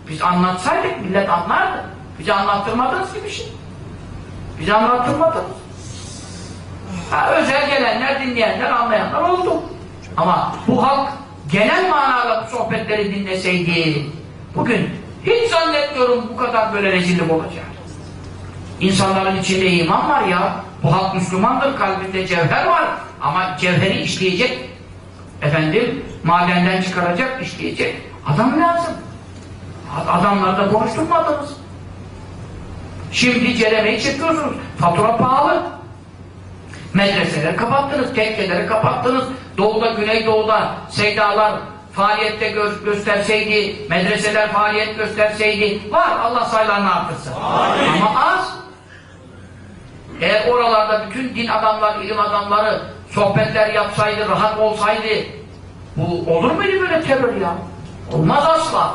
Biz anlatsaydık millet anlardı. Bize anlattırmadınız ki bir şey. Bize anlattırmadınız. Ha, özel gelenler, dinleyenler, anlayanlar oldu. Ama bu halk genel manada bu sohbetleri dinleseydi bugün hiç zannetmiyorum bu kadar böyle rezillik olacak. İnsanların içinde iman var ya bu halk Müslümandır, kalbinde cevher var ama cevheri işleyecek efendim madenden çıkaracak, işleyecek adam lazım. Adamları da konuşturmadınız. Şimdi ceremeyi çekiyorsunuz. Fatura pahalı. Medreseleri kapattınız, tekkeleri kapattınız. Doğuda, Güneydoğu'da seydalar faaliyette gö gösterseydi, medreseler faaliyet gösterseydi, var Allah sayılarını artırsın. Amin. Ama az. Eğer oralarda bütün din adamları, ilim adamları sohbetler yapsaydı, rahat olsaydı, bu olur muydu böyle terör ya? Olmaz asla.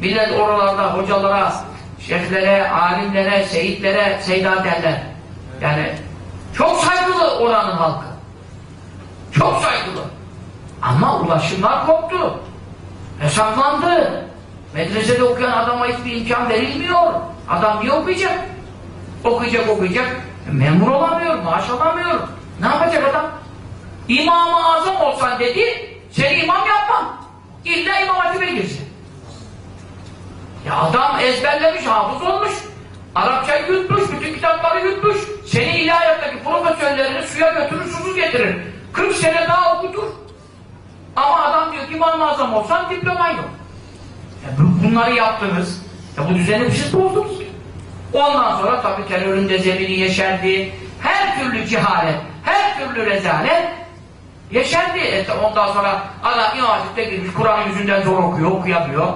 Millet oralarda hocalara, şeyhlere, alimlere, seyitlere, seyda derler. Yani çok saygılı oranın halkı. Çok saygılı. Ama ulaşımlar koptu. Hesaplandı. Medresede okuyan adama hiçbir imkan verilmiyor. Adam niye okuyacak? Okuyacak okuyacak. Memur olamıyor, maaş alamıyor. Ne yapacak adam? İmam-ı Azam olsan dedi, seni imam yapmam. İlla imam hatibe girsin. Ya adam ezberlemiş, hafız olmuş. Arapçayı yutmuş, bütün kitapları yutmuş. Seni ilahiyattaki profesörlerini suya götürür, susuz getirir. 40 sene daha okutur. Ama adam diyor ki İmam-ı Azam olsan diploman yok. Ya bunları yaptınız. Ya bu düzeni siz bozdunuz. Ondan sonra tabii terörün de zemini yeşerdi. Her türlü cehalet, her türlü rezalet yeşerdi. E, ondan sonra adam İmam Hatip'te girmiş, Kur'an'ın yüzünden zor okuyor, okuyamıyor.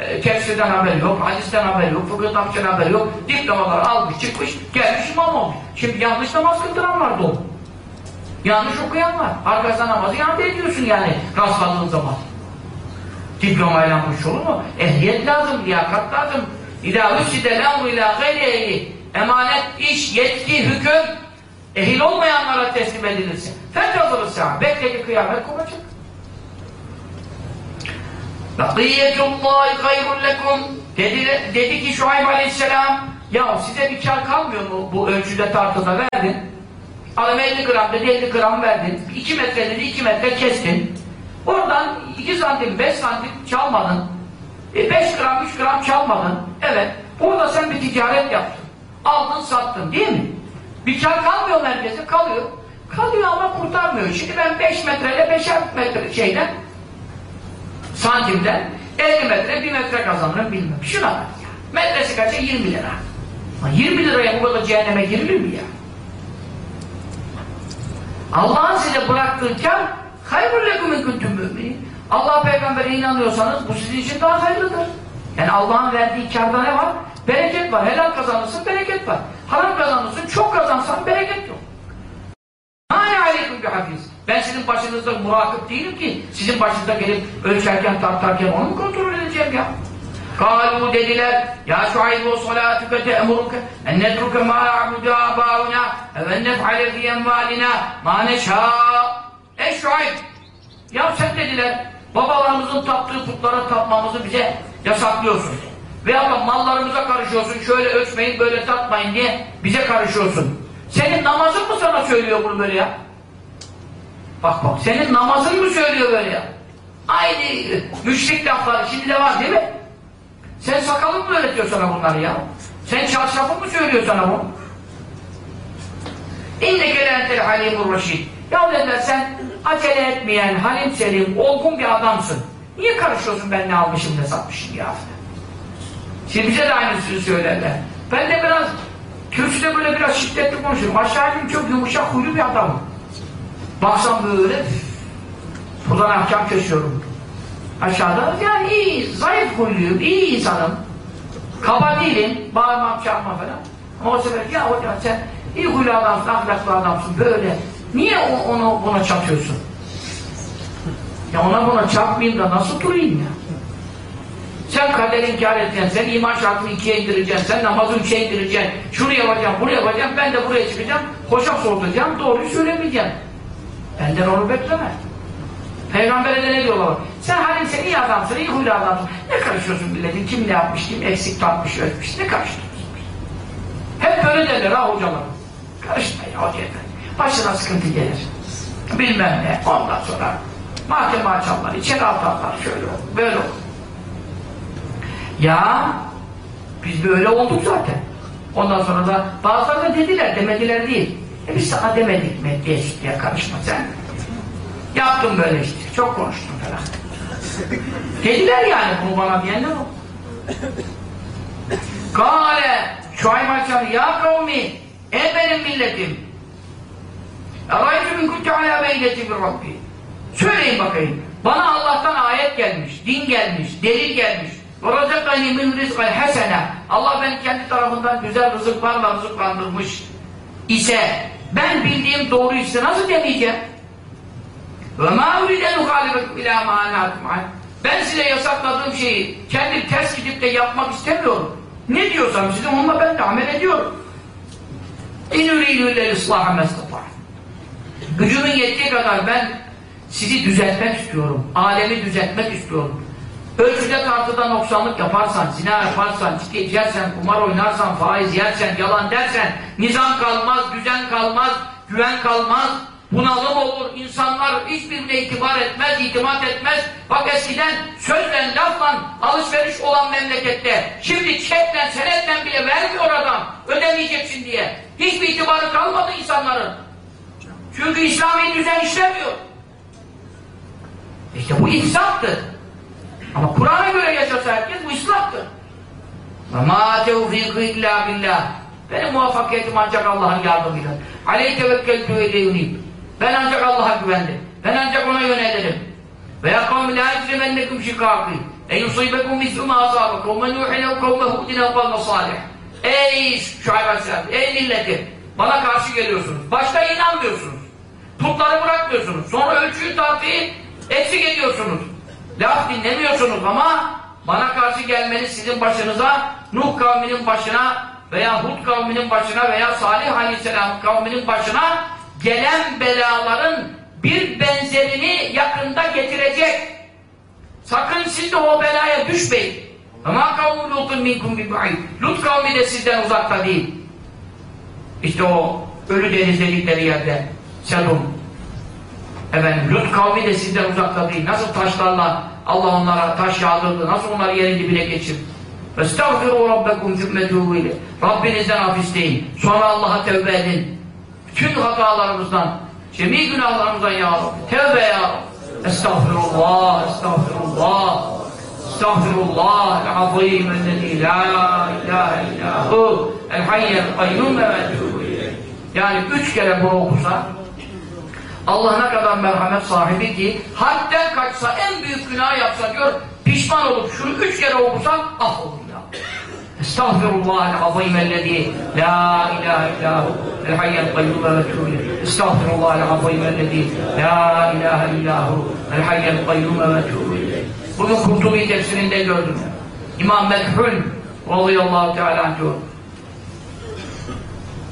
E, haberi yok, hadisten haberi yok, fıkıhtan bir haberi yok. Diplomaları almış, çıkmış, gelmiş imam olmuş. Şimdi yanlış namaz kıldıran var dolu. Yanlış okuyan var. Arkasından namazı yandı ediyorsun yani rastladığın zaman. Diplomayla bu olur mu? Ehliyet lazım, liyakat lazım. İlâ hüside lemru ilâ gayri Emanet, iş, yetki, hüküm ehil olmayanlara teslim edilirse. Fethedilirse bekledi kıyamet kopacak. Bakiyyetullahi hayrun lekum. Dedi, dedi ki Şuayb aleyhisselam ya size bir kar kalmıyor mu bu ölçüde tartıda verdin? Adam 50 gram dedi 50 gram verdin. 2 metre dedi 2 metre kestin. Oradan 2 santim 5 santim çalmadın. 5 gram 3 gram çalmadın. Evet orada sen bir ticaret yaptın. Aldın sattın değil mi? Bir kar kalmıyor merkeze kalıyor. Kalıyor ama kurtarmıyor. Şimdi ben 5 metreyle 5'er metre şeyden santimden 50 metre 1 metre kazanırım bilmem. Şuna bak ya. Metresi kaça? 20 lira. Lan 20 liraya bu kadar cehenneme girilir mi ya? Allah'ın size bıraktığı kar hayrul lekum in kuntum müminin. Allah peygambere inanıyorsanız bu sizin için daha hayırlıdır. Yani Allah'ın verdiği karda ne var? Bereket var. Helal kazanırsın bereket var. Haram kazanırsın çok kazansan bereket yok. Mâne aleyküm bir hafiz. Ben sizin başınızda murakip değilim ki sizin başınızda gelip ölçerken tartarken onu mu kontrol edeceğim ya? Kalu dediler Ya Şuayb o salatuke te'muruke en nedruke ma a'budu âbâuna ve nef'ale fi envâlina ma neşâ Ey Şuayb Ya sen dediler babalarımızın taptığı putlara tapmamızı bize yasaklıyorsun. Veya da mallarımıza karışıyorsun şöyle ölçmeyin böyle tatmayın diye bize karışıyorsun. Senin namazın mı sana söylüyor bunu böyle ya? Bak bak senin namazın mı söylüyor böyle ya? Aynı müşrik lafları şimdi de var değil mi? Sen sakalın mı öğretiyor sana bunları ya? Sen çarşafın mı söylüyor sana bunu? İnneke lentel halimur reşid. Ya dediler sen acele etmeyen, halim selim, olgun bir adamsın. Niye karışıyorsun ben ne almışım ne satmışım ya? Şimdi bize de aynısını söylerler. Ben de biraz kürsüde böyle biraz şiddetli konuşuyorum. Aşağı çok yumuşak huylu bir adamım. Baksam böyle buradan ahkam kesiyorum. Aşağıda yani iyi, zayıf huyluyum, iyi insanım. Kaba değilim, bağırmam, çarpma falan. Ama o sefer ya hocam sen iyi huylu adamsın, ahlaklı adamsın böyle. Niye onu buna çatıyorsun? Ya ona buna çarpmayayım da nasıl durayım ya? Sen kaderi inkar edeceksin, sen iman şartını ikiye indireceksin, sen namazı üçe indireceksin, şunu yapacaksın, bunu yapacaksın, ben de buraya çıkacağım, hoşaf soracağım, doğruyu söylemeyeceğim. Benden onu bekleme. Peygamber'e de ne diyorlar? Sen hani sen iyi adamsın, iyi huylu adamsın. Ne karışıyorsun milletin? Kim ne yapmış, kim eksik tatmış, ölmüş. Ne karıştırıyorsun? Hep böyle derler ha hocalar. Karışma ya hocaya. Başına sıkıntı gelir. Bilmem ne. Ondan sonra mahkeme açarlar, içeri atarlar. Şöyle olur, böyle olur. Ya biz böyle olduk zaten. Ondan sonra da bazıları da dediler, demediler değil. E biz sana demedik mi? Geç diye karışma sen. Yaptım böyle işte. Çok konuştum falan. Dediler yani bunu bana diyen ne o? Kale Şuayb Aleyhisselam ya kavmi ey benim milletim Eraytü min kuntu ala beyleti bir Rabbi Söyleyin bakayım. Bana Allah'tan ayet gelmiş, din gelmiş, delil gelmiş. وَرَزَقَنِي مِنْ رِزْقَ hasene. Allah beni kendi tarafından güzel rızıklarla rızıklandırmış ise ben bildiğim doğruyu size nasıl deneyeceğim? Ve ma uride nuhalifekum ila Ben size yasakladığım şeyi kendim ters gidip de yapmak istemiyorum. Ne diyorsam sizin onunla ben de amel ediyorum. İn üridü illel islaha mestata. Gücümün yettiği kadar ben sizi düzeltmek istiyorum. Alemi düzeltmek istiyorum. Ölçüde tartıda noksanlık yaparsan, zina yaparsan, içki içersen, kumar oynarsan, faiz yersen, yalan dersen, nizam kalmaz, düzen kalmaz, güven kalmaz, bunalım olur, insanlar hiçbirine itibar etmez, itimat etmez. Bak eskiden sözle, lafla alışveriş olan memlekette, şimdi çekle, senetle bile vermiyor adam, ödemeyeceksin diye. Hiçbir itibarı kalmadı insanların. Çünkü İslami düzen işlemiyor. İşte bu ihsattır. Ama Kur'an'a göre yaşasa herkes bu islahtır. وَمَا تَوْفِيقُ اِلَّا بِاللّٰهِ Benim muvaffakiyetim ancak Allah'ın yardımıyla. عَلَيْهِ تَوَكَّلْتُ اَلَيْهُنِيبِ Ben ancak Allah'a güvendim. Ben ancak ona yönelirim. وَيَا قَوْمِ لَا اَجْرِمَنَّكُمْ شِقَاقِي اَنْ يُصِيبَكُمْ مِثْلُ مَا أَصَابَكُمْ وَمَنْ يُحِنَوْ قَوْمَ هُدٍ اَوْقَوْمَ صَالِحٍ Ey Şuayb Aleyhisselam, ey milletim! Bana karşı geliyorsunuz. Başta inanmıyorsunuz. Putları bırakmıyorsunuz. Sonra ölçüyü tartıyı eksik ediyorsunuz. Laf dinlemiyorsunuz ama bana karşı gelmeniz sizin başınıza Nuh kavminin başına veya Hud kavminin başına veya Salih Aleyhisselam kavminin başına gelen belaların bir benzerini yakında getirecek. Sakın siz de o belaya düşmeyin. Ama kavmu Lut'un minkum bi Lut kavmi de sizden uzakta değil. İşte o ölü deniz dedikleri yerde Sedum. Efendim Lut kavmi de sizden uzakta değil. Nasıl taşlarla Allah onlara taş yağdırdı. Nasıl onları yerin dibine geçirdi. Estağfiru rabbekum zümmetûhû ile. Rabbinizden af isteyin. Sonra Allah'a tevbe edin. Bütün hatalarımızdan, cemi günahlarımızdan ya Rabbi. Tevbe ya Rabbi. Estağfirullah, estağfirullah. Estağfirullah el-azîm ellezî la ilahe illâhu el-hayyel kayyum ve Yani üç kere bunu okusa Allah ne kadar merhamet sahibi ki hadden kaçsa en büyük günah yapsa diyor pişman olup şunu üç kere okusa ah olur ya. Estağfirullahal-azim ellezî la ilahe illahu el-hayyel kayyum ve metûbü Estağfirullahal-azim ellezî la ilahe illahu el-hayyel kayyum ve metûbü Bugün Kurtubi tefsirinde gördüm. İmam Mekhul radıyallahu teala diyor.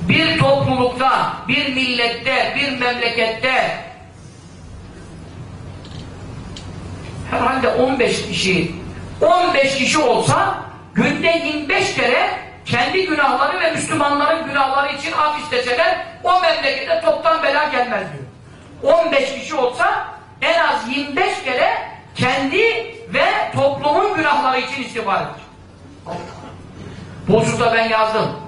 Bir toplulukta, bir millette, bir memlekette herhalde 15 kişi 15 kişi olsa günde 25 kere kendi günahları ve Müslümanların günahları için af isteseler o memlekete toptan bela gelmez diyor. 15 kişi olsa en az 25 kere kendi ve toplumun günahları için istiğfar edecek. Bu ben yazdım.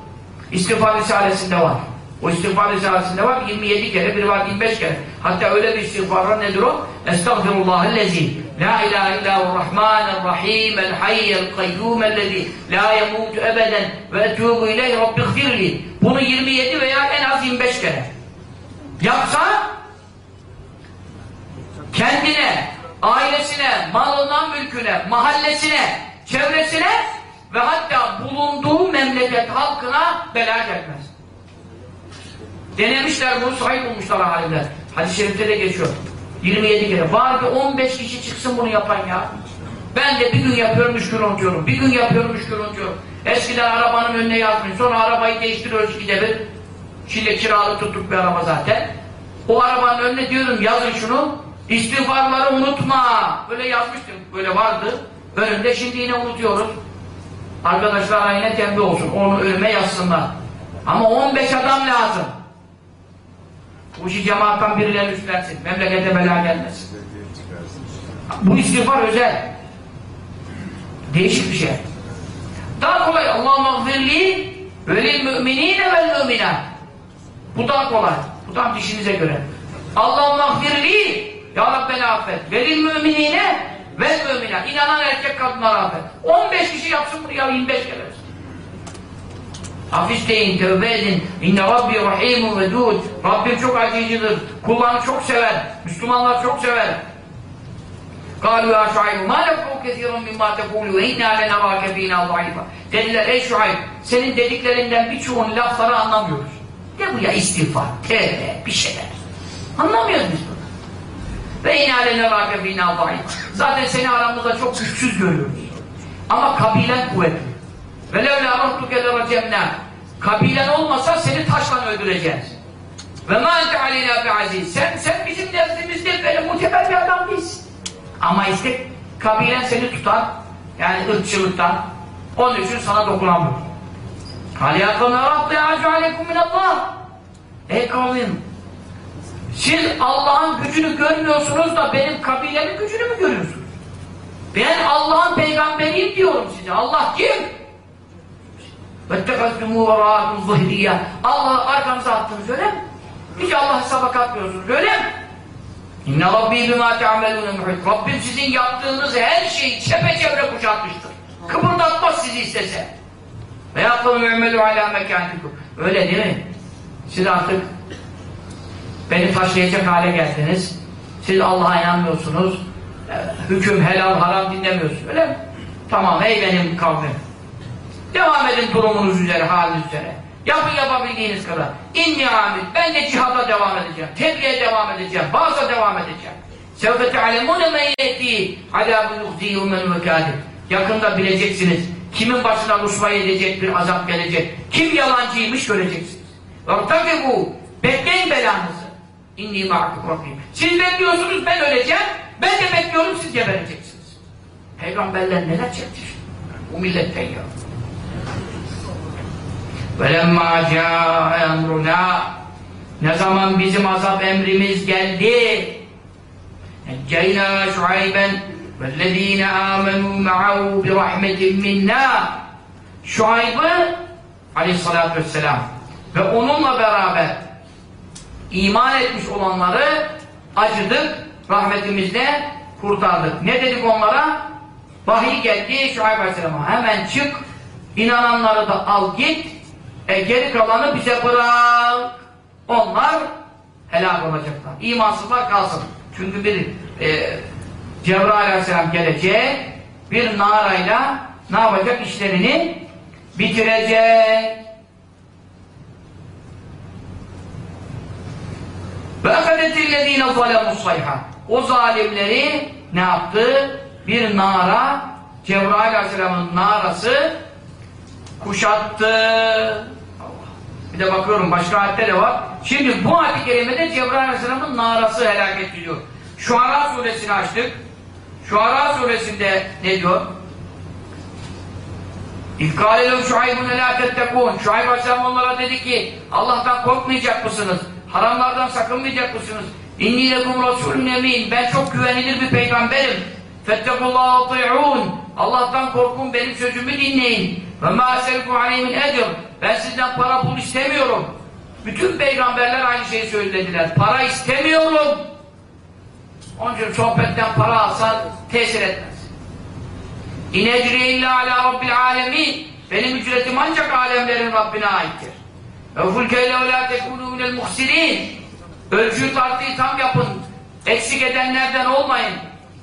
İstiğfar Risalesi'nde var. O istiğfar Risalesi'nde var 27 kere, bir var 25 kere. Hatta öyle bir istiğfar var nedir o? Estağfirullahellezi La ilahe illahurrahmanirrahim el hayyel kayyum ellezi la yemutu ebeden ve etubu ileyh rabbi gfirli. Bunu 27 veya en az 25 kere. Yapsa kendine, ailesine, malından mülküne, mahallesine, çevresine ve hatta bulunduğu memleket halkına bela gelmez. Denemişler bunu sahip bulmuşlar alimler. Hadis-i şerifte de geçiyor. 27 kere. Var bir 15 kişi çıksın bunu yapan ya. Ben de bir gün yapıyorum, üç gün unutuyorum. Bir gün yapıyorum, üç gün unutuyorum. Eskiden arabanın önüne yazmayın. Sonra arabayı değiştiriyoruz ikide bir. Şimdi kiralık tuttuk bir araba zaten. O arabanın önüne diyorum yazın şunu. İstiğfarları unutma. Böyle yazmıştım. Böyle vardı. Önümde şimdi yine unutuyoruz. Arkadaşlar yine tembih olsun. Onu önüme yazsınlar. Ama 15 adam lazım. Bu işi cemaattan birileri üstlensin. Memlekete bela gelmesin. Bu istiğfar özel. Değişik bir şey. Daha kolay. Allah'ım gfirli velil müminine vel müminat. Bu daha kolay. Bu tam dişinize göre. Allah'ım gfirli Ya Rabbena affet. Velil müminine vel müminat. İnanan erkek kadınlara affet. 15 kişi yapsın bunu ya 25 kere. Hafif deyin, tövbe edin. İnne Rabbi rahimun vedud. Rabbim çok acıyıcıdır. Kullarını çok sever. Müslümanlar çok sever. قالوا يا شعيب ما نفقه كثيرا مما تقول وإنا لنراك فينا ضعيفا Dediler ey Şuayb senin dediklerinden birçoğun lafları anlamıyoruz. Ne bu ya istiğfar, tevbe, bir şeyler. Anlamıyoruz biz bunu. Ve inâ lenerâke fînâ zayıf. Zaten seni aramızda çok güçsüz görüyoruz. Ama kabilen kuvvetli. Ve levlâ rahtuke leracemnâ. Kabilen olmasa seni taşla öldüreceğiz. Ve mâ ente bi aziz. Sen, sen bizim nezdimizde böyle muteber bir adam değilsin. Ama işte kabilen seni tutar. Yani ırkçılıktan. Onun için sana dokunamıyor. Kâli ya kavme rabbi a'cu aleykum minallah. Ey kavmim siz Allah'ın gücünü görmüyorsunuz da benim kabilemin gücünü mü görüyorsunuz? Ben Allah'ın peygamberiyim diyorum size. Allah kim? وَاتَّخَذْتُمُوا وَرَاءَكُمْ ظِهْرِيَّ Allah arkanıza attınız öyle mi? Hiç Allah hesaba katmıyorsunuz öyle mi? İnne Rabbi bima te'amelûne muhit. Rabbim sizin yaptığınız her şeyi çepeçevre kuşatmıştır. Kıpırdatmaz sizi istese. Ve yapalım mü'melû alâ mekânikum. Öyle değil mi? Siz artık beni taşlayacak hale geldiniz. Siz Allah'a inanmıyorsunuz. Hüküm helal haram dinlemiyorsunuz. Öyle mi? Tamam ey benim kavmim. Devam edin durumunuz üzere, haliniz üzere. Yapın yapabildiğiniz kadar. İnni amil. Ben de cihada devam edeceğim. Tebliğe devam edeceğim. Bazı devam edeceğim. Sevfe te'alemûne men yetî alâbı yuhdîhû men vekâdim. Yakında bileceksiniz. Kimin başına rusvay edecek bir azap gelecek. Kim yalancıymış göreceksiniz. bu. Bekleyin belanızı. İnni ma'akum Rabbim. Siz bekliyorsunuz ben öleceğim. Ben de bekliyorum siz gebereceksiniz. Peygamberler neler çekti? Bu milletten ya. وَلَمَّا جَاءَ اَمْرُنَا Ne zaman bizim azap emrimiz geldi اَجَّيْنَا شُعَيْبًا وَالَّذ۪ينَ آمَنُوا مَعَهُ بِرَحْمَةٍ مِنَّا Şuayb'ı aleyhissalatü vesselam ve onunla beraber iman etmiş olanları acıdık, rahmetimizle kurtardık. Ne dedik onlara? Vahiy geldi Şuayb aleyhisselama. Hemen çık, inananları da al git, e geri kalanı bize bırak. Onlar helak olacaklar. İmansızlar kalsın. Çünkü bir e, Cebrail aleyhisselam gelecek, bir narayla ne yapacak? işlerini bitirecek. Ve ekadetillezine zalemus sayha. O zalimleri ne yaptı? Bir nara, Cebrail aleyhisselamın narası kuşattı. Bir de bakıyorum başka ayette de var. Şimdi bu ayet-i kerimede Cebrail aleyhisselamın narası helak ediliyor. Şuara suresini açtık. Şuara suresinde ne diyor? İlkâlelû şuaybun elâ tettekûn. Şuayb aleyhisselam onlara dedi ki Allah'tan korkmayacak mısınız? Haramlardan sakınmayacak mısınız? İnni lekum rasûlün emin. Ben çok güvenilir bir peygamberim. Fettekullâhu ati'ûn. Allah'tan korkun benim sözümü dinleyin. Ve mâ eselkum aleyhimin edir. Ben sizden para pul istemiyorum. Bütün peygamberler aynı şeyi söylediler. Para istemiyorum. Onun için sohbetten para alsan tesir etmez. İnecri illa ala rabbil alemin. Benim ücretim ancak alemlerin Rabbine aittir. Evfulkeyle ve la tekûnû minel muhsirin. Ölçüyü tartıyı tam yapın. Eksik edenlerden olmayın.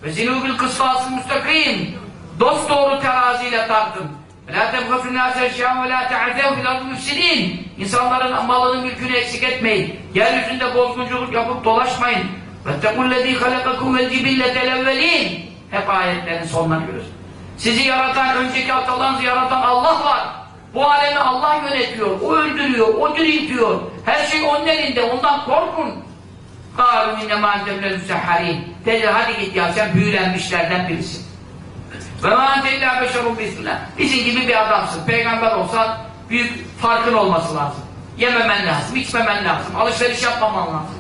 Ve zinu bil kıstasıl müstakim. Dost doğru teraziyle tartın. Ve la tebgafün nâse eşyâm ve la te'azev fil ardı müfsidin. İnsanların malını mülkünü eksik etmeyin. Yeryüzünde bozgunculuk yapıp dolaşmayın. وَاتَّقُوا خَلَقَكُمْ وَالْجِبِلَّةَ الْاَوَّلِينَ Hep ayetlerin sonlarını görüyoruz. Sizi yaratan, önceki atalarınızı yaratan Allah var. Bu alemi Allah yönetiyor. O öldürüyor, o diriltiyor. Her şey onun elinde. Ondan korkun. قَالُوا اِنَّمَا اَنْتَ مِنَ الْمُسَحَّرِينَ Dedi hadi git ya sen büyülenmişlerden birisin. Ve ma ente illa beşerun bismillah. Bizim gibi bir adamsın. Peygamber olsan büyük farkın olması lazım. Yememen lazım, içmemen lazım, alışveriş yapmaman lazım.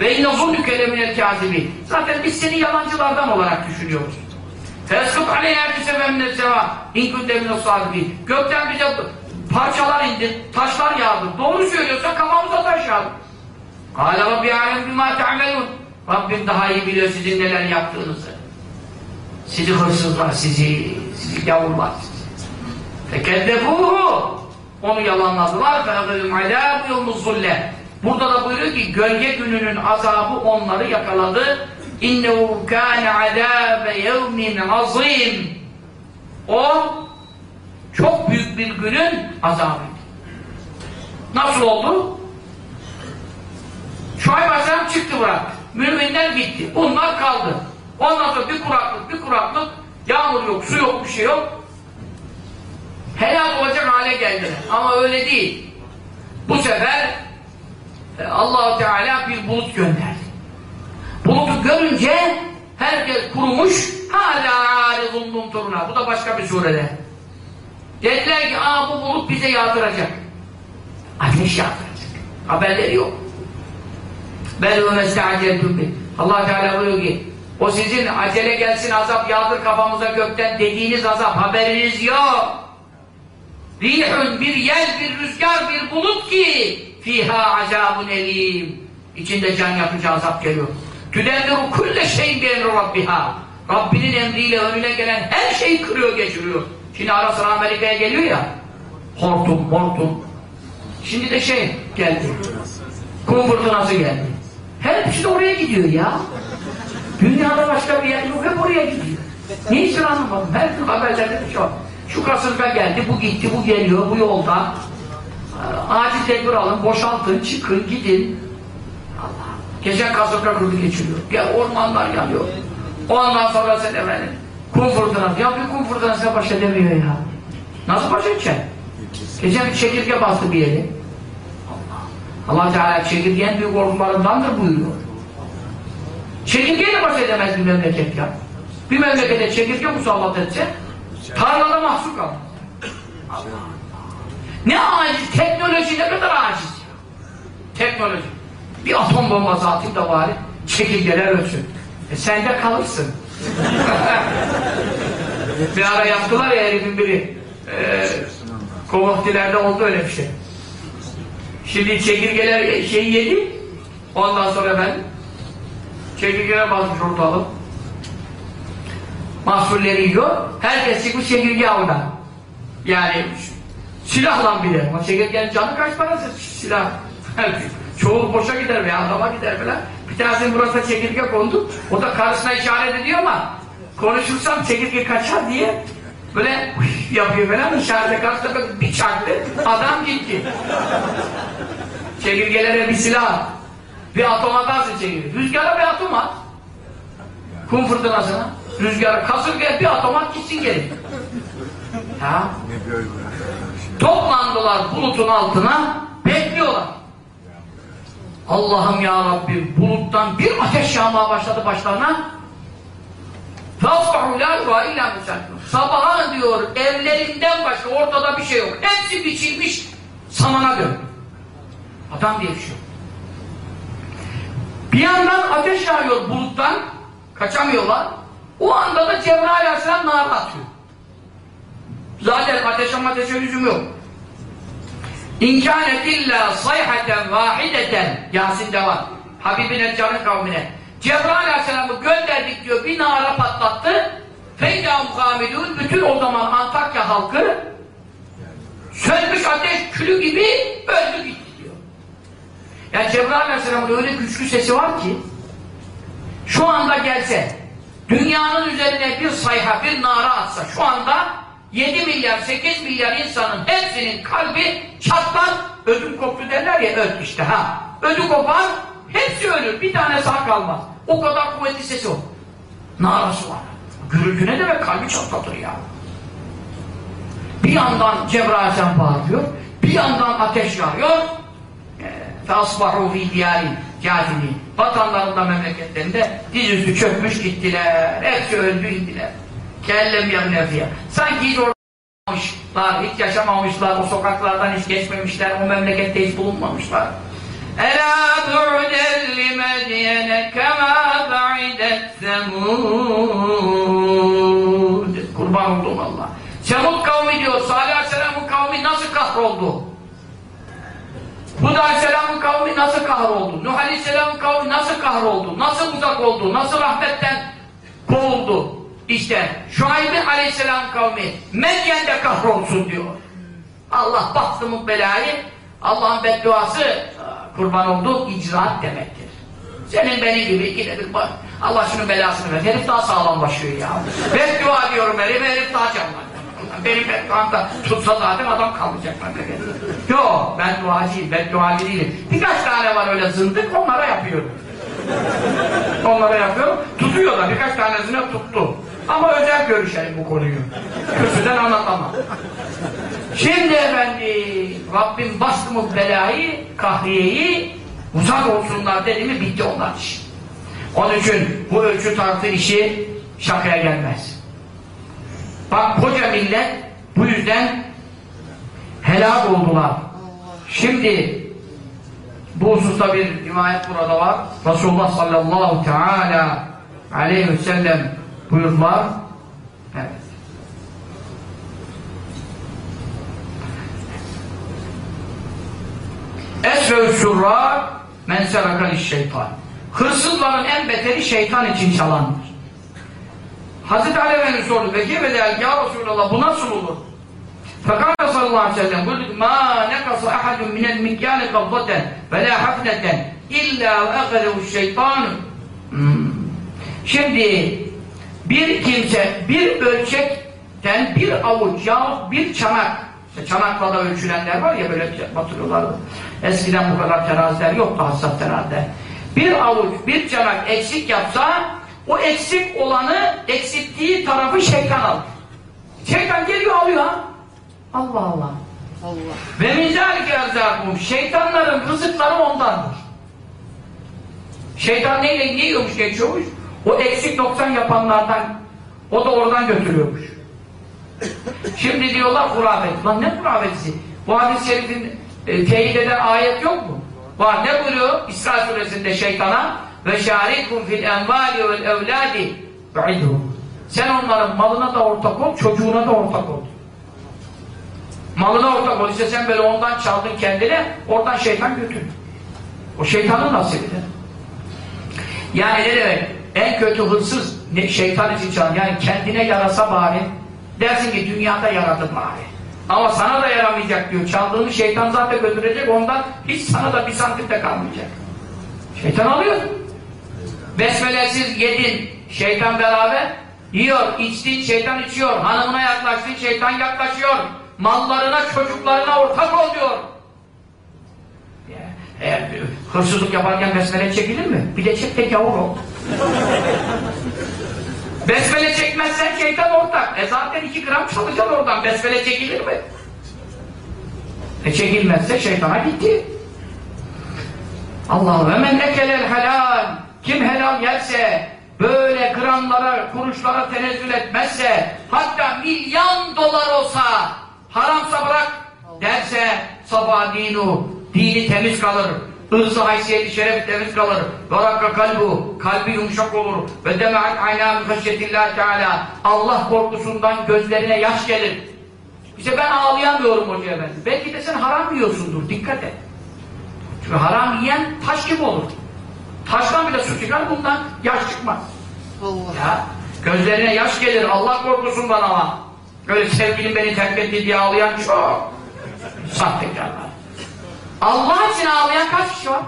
Ve inne zunnüke leminel kâzibi. Zaten biz seni yalancılardan olarak düşünüyoruz. Feskut aleyhâ kisebe minel seva. İn kunte minel sâdibi. Gökten bize parçalar indi, taşlar yağdı. Doğru söylüyorsa kafamıza taş yağdı. Kâle Rabbi alem bimâ te'amelûn. Rabbim daha iyi biliyor sizin neler yaptığınızı. Sizi hırsızlar, sizi, sizi gavurlar. Fekeddebuhu. Onu yalanladılar. Fehadırım alâ yılmuz zulle. Burada da buyuruyor ki gölge gününün azabı onları yakaladı. İnnehu kâne azâbe yevmin azîm. O çok büyük bir günün azabıydı. Nasıl oldu? Şuayb Aleyhisselam çıktı bıraktı. Müminler gitti. Bunlar kaldı. Ondan sonra bir kuraklık, bir kuraklık, yağmur yok, su yok, bir şey yok. Helal olacak hale geldiler. Ama öyle değil. Bu sefer e, allah Teala bir bulut gönderdi. Bulutu görünce herkes kurumuş hala arizun turuna. Bu da başka bir surede. Dediler ki aa bu bulut bize yağdıracak. Ateş yağdıracak. Haberleri yok. Ben o mesta'aceltum Allah Teala buyuruyor ki o sizin acele gelsin azap yağdır kafamıza gökten dediğiniz azap haberiniz yok. Rihun bir yel, bir rüzgar, bir bulut ki fiha azabun elim. İçinde can yakıcı azap geliyor. Tüdendiru kulle şeyin bir Rabbiha. Rabbinin emriyle önüne gelen her şeyi kırıyor, geçiriyor. Şimdi ara sıra Amerika'ya geliyor ya. Hortum, hortum. Şimdi de şey geldi. Kum fırtınası geldi. Hepsi de oraya gidiyor ya. Dünyada başka bir yer yok, hep oraya gidiyor. Ne için anlamadım? Her gün haberlerde bir şey. Şu kasırga geldi, bu gitti, bu geliyor, bu yolda. Ee, Acil tedbir alın, boşaltın, çıkın, gidin. Geçen kasırga kırdı geçiriyor. Ya ormanlar yanıyor. Ondan sonra sen efendim, kum fırtınası. Ya bir kum fırtınasına baş edemiyor ya. Nasıl baş edeceksin? Geçen bir çekirge bastı bir yeri. Allah. Allah Teala çekirgenin büyük korkularındandır buyuruyor. Çekirgeyle baş edemez bir memleket ya. Bir memlekete çekirge musallat etse tarlada mahsur kalır. Ne aciz, teknoloji ne kadar aciz. Teknoloji. Bir atom bombası atayım da bari çekirgeler ölsün. E sen de kalırsın. bir ara yaptılar ya herifin biri. E, Kovaktilerde oldu öyle bir şey. Şimdi çekirgeler şeyi yedi. Ondan sonra ben çekirgeler basmış ortalık. Mahsulleri yiyor. Herkes çıkmış çekirge avına. Yani silahla bile. Ama çekirgenin canı kaç parası silah. Çoğu boşa gider veya adama gider falan. Bir tanesinin burasına çekirge kondu. O da karısına işaret ediyor ama konuşursam çekirge kaçar diye böyle yapıyor falan. İşarete karşısında bir çaktı. Adam gitti. Çekirgelere bir silah. Bir atom atarsın çekirge. Rüzgara bir atom at. Kum fırtınasına. Rüzgara kasırgaya bir atom at gitsin geri. Ya. Toplandılar bulutun altına bekliyorlar. Allah'ım ya Rabbi buluttan bir ateş yağmaya başladı başlarına. Sabaha diyor evlerinden başka ortada bir şey yok. Hepsi biçilmiş samana dön. Adam diye bir. Şey bir yandan ateş yağıyor buluttan. Kaçamıyorlar. O anda da Cebrail Aleyhisselam nara atıyor. Zaten ateşe ateşe lüzum yok. İnkânet illa sayhaten vahideten Yasin'de var. Habibin Eccar'ın kavmine. Cebrail Aleyhisselam'ı gönderdik diyor bir nara patlattı. Feydâ muhamidûn bütün o zaman Antakya halkı sönmüş ateş külü gibi öldü gitti diyor. Yani Cebrail Aleyhisselam'ın öyle güçlü sesi var ki şu anda gelse dünyanın üzerine bir sayha, bir nara atsa şu anda 7 milyar, 8 milyar insanın hepsinin kalbi çatlar, ödüm koptu derler ya, öd işte ha. Ödü kopar, hepsi ölür, bir tane sağ kalmaz. O kadar kuvvetli sesi o. Narası var. Gürültü ne demek? Kalbi çatlatır ya. Bir yandan Cebrail sen bağırıyor, bir yandan ateş yağıyor. فَاصْبَحُوا فِي دِيَارٍ كَافِرِينَ Vatanlarında, memleketlerinde dizüstü çökmüş gittiler. Hepsi öldü indiler. kellem yahne fiyah. Sanki hiç olmamışlar, hiç yaşamamışlar, o sokaklardan hiç geçmemişler, o memlekette hiç bulunmamışlar. Ela tu'del li medyene kema ba'idet semud. Kurban oldum Allah. Semud kavmi diyor, Salih Aleyhisselam'ın kavmi nasıl kahroldu? Hud Aleyhisselam'ın kavmi nasıl kahroldu? Nuh Aleyhisselam'ın kavmi nasıl kahroldu? Nasıl uzak oldu? Nasıl rahmetten kovuldu? İşte Şuayb Aleyhisselam kavmi Medyen'de kahrolsun diyor. Allah bastı mı belayı Allah'ın bedduası kurban olduğu icraat demektir. Senin benim gibi ikide bir bak. Allah şunun belasını ver. Herif daha sağlam başlıyor ya. Beddua diyorum herif, herif daha canlı. Benim bedduamda tutsa zaten adam kalmayacak. Yok ben duacıyım, ben duacı değilim. Birkaç tane var öyle zındık onlara yapıyorum. onlara yapıyorum. Tutuyor da birkaç tanesine tuttu. Ama özel görüşelim bu konuyu. Kürsüden anlatamam. Şimdi efendim Rabbim bastı mı belayı, kahriyeyi uzak olsunlar dedi mi bitti onlar iş. Onun için bu ölçü tartı işi şakaya gelmez. Bak koca millet bu yüzden helak oldular. Şimdi bu hususta bir rivayet burada var. Resulullah sallallahu teala aleyhi ve sellem buyurdular. Evet. Esve-ü şurra men serakal şeytan. Hırsızların en beteri şeytan için çalandır. Hazreti Ali Efendimiz sordu. Peki ve der ya Resulallah bu nasıl olur? Fakat sallallahu aleyhi ve sellem buyurdu ma nekasa ahadun minel mikyâni kabdaten ve la hafneten illa ve akadehu şeytan hmm. Şimdi bir kimse bir ölçekten bir avuç yahut bir çanak işte çanakla da ölçülenler var ya böyle batırıyorlardı. Eskiden bu kadar teraziler yoktu hassas teraziler. Bir avuç, bir çanak eksik yapsa o eksik olanı, eksilttiği tarafı şeytan alır. Şeytan geliyor alıyor ha. Allah Allah. Allah. Ve mizalike erzâkum. Şeytanların rızıkları ondandır. Şeytan neyle ne yiyormuş geçiyormuş? O eksik 90 yapanlardan o da oradan götürüyormuş. Şimdi diyorlar hurafet. Lan ne hurafetisi? Bu hadis-i şerifin e, teyit eden ayet yok mu? Var. Ne buyuruyor? İsra suresinde şeytana ve şarikum fil envali vel evladi ve'idhum. Sen onların malına da ortak ol, çocuğuna da ortak ol. Malına ortak ol. İşte sen böyle ondan çaldın kendine, oradan şeytan götür. O şeytanın nasibidir. Yani ne demek? En kötü hırsız ne, şeytan için çalan. Yani kendine yarasa bari. Dersin ki dünyada yaradı bari. Ama sana da yaramayacak diyor. Çaldığını şeytan zaten götürecek. Ondan hiç sana da bir santimde kalmayacak. Şeytan alıyor. Besmelesiz yedin. Şeytan beraber yiyor. içtin şeytan içiyor. Hanımına yaklaştın şeytan yaklaşıyor. Mallarına çocuklarına ortak ol diyor. Eğer hırsızlık yaparken besmele çekilir mi? Bir de çek de gavur ol. besmele çekmezsen şeytan ortak. E zaten iki gram çalacaksın oradan. Besmele çekilir mi? E çekilmezse şeytana gitti. Allah ve men ekelel helal kim helal yerse böyle gramlara, kuruşlara tenezzül etmezse hatta milyon dolar olsa haramsa bırak derse sabah dinu dini temiz kalır ırzı haysiyeti şerefi temiz kalır. Ve rakka kalbu kalbi yumuşak olur. Ve deme'at ayna müfeşşetillah teala. Allah korkusundan gözlerine yaş gelir. İşte ben ağlayamıyorum hoca efendi belki de sen haram yiyorsundur dikkat et. Çünkü haram yiyen taş gibi olur. Taştan bile su çıkar bundan yaş çıkmaz. Allah. ya gözlerine yaş gelir. Allah korkusundan ama. Böyle sevgilim beni terk etti diye ağlayan çok. Sahtekarlar Allah için ağlayan kaç kişi var?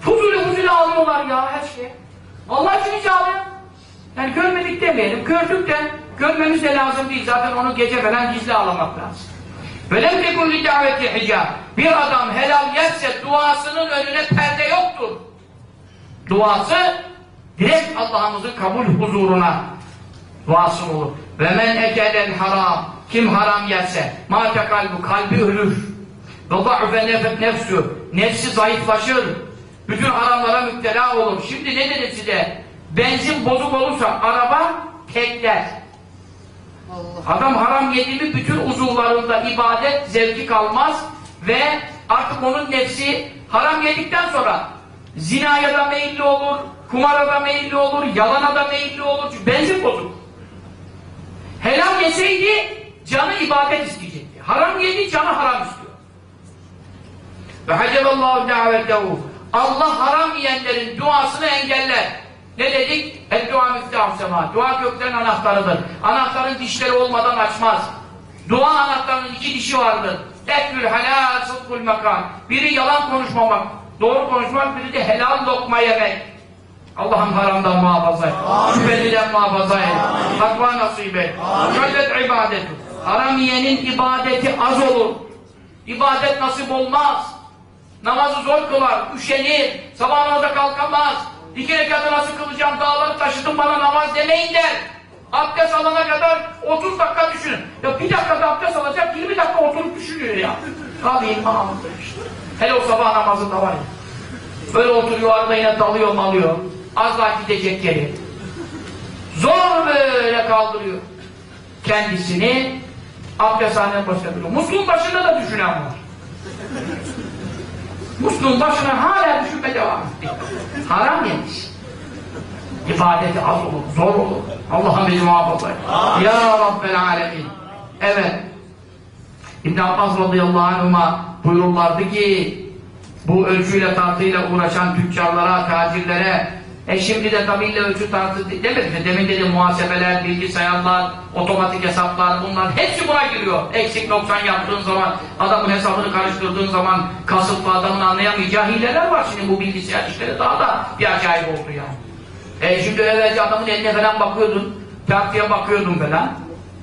Fuzuli fuzuli ağlıyorlar ya her şeye. Allah için hiç ağlayan. görmedik demeyelim. Gördük de görmemiz de lazım değil. Zaten onu gece falan gizli ağlamak lazım. Velem tekun li daveti hicab. Bir adam helal yerse duasının önüne perde yoktur. Duası direkt Allah'ımızın kabul huzuruna duası olur. Ve men ekelel haram kim haram yerse mâte kalbu kalbi ölür. Nefet nefsü nefsi zayıflaşır. Bütün haramlara müptela olur. Şimdi ne dedim size? Benzin bozuk olursa araba tekler. Adam haram yedi mi bütün uzuvlarında ibadet zevki kalmaz ve artık onun nefsi haram yedikten sonra zinaya da meyilli olur, kumara da meyilli olur, yalana da meyilli olur. Çünkü benzin bozuk. Helal yeseydi canı ibadet isteyecekti. Haram yedi canı haram istiyor. Ve haceballahu davetehu. Allah haram yiyenlerin duasını engeller. Ne dedik? Eddua miftah sema. Dua göklerin anahtarıdır. Anahtarın dişleri olmadan açmaz. Dua anahtarının iki dişi vardır. Ekül helal sıdkul makan. Biri yalan konuşmamak, doğru konuşmak, biri de helal lokma yemek. Allah'ım haramdan muhafaza et. Şüpheliden muhafaza et. Takva nasip et. Şöllet ibadetu. Haram yiyenin ibadeti az olur. İbadet nasip olmaz. Namazı zor kılar, üşenir, sabah namaza kalkamaz. İki rekatı nasıl kılacağım, dağları taşıdım bana namaz demeyin der. Abdest alana kadar 30 dakika düşünün. Ya bir dakikada abdest alacak 20 dakika oturup düşünüyor ya. Tabii imam. Hele o sabah namazında var ya. Böyle oturuyor arada yine dalıyor malıyor. Az daha gidecek geri. Zor böyle kaldırıyor. Kendisini abdesthaneden başına duruyor. Musluğun başında da düşünen var. Musluğun başına hala düşünme devam etti. Haram yemiş. İbadeti az olur, zor olur. Allah'ım bizi muhafaza et. Ya Rabbel Alemin. Evet. İbn Abbas radıyallahu anhuma buyururlardı ki bu ölçüyle tartıyla uğraşan tüccarlara, tacirlere e şimdi de tabi illa ölçü tartı demedim mi? Demin dedim muhasebeler, bilgisayarlar, otomatik hesaplar bunlar hepsi buna giriyor. Eksik 90 yaptığın zaman, adamın hesabını karıştırdığın zaman kasıtlı adamın anlayamayacağı hileler var şimdi bu bilgisayar işleri daha da bir acayip oldu yani. E şimdi evvelce adamın eline falan bakıyordun, tartıya bakıyordun falan.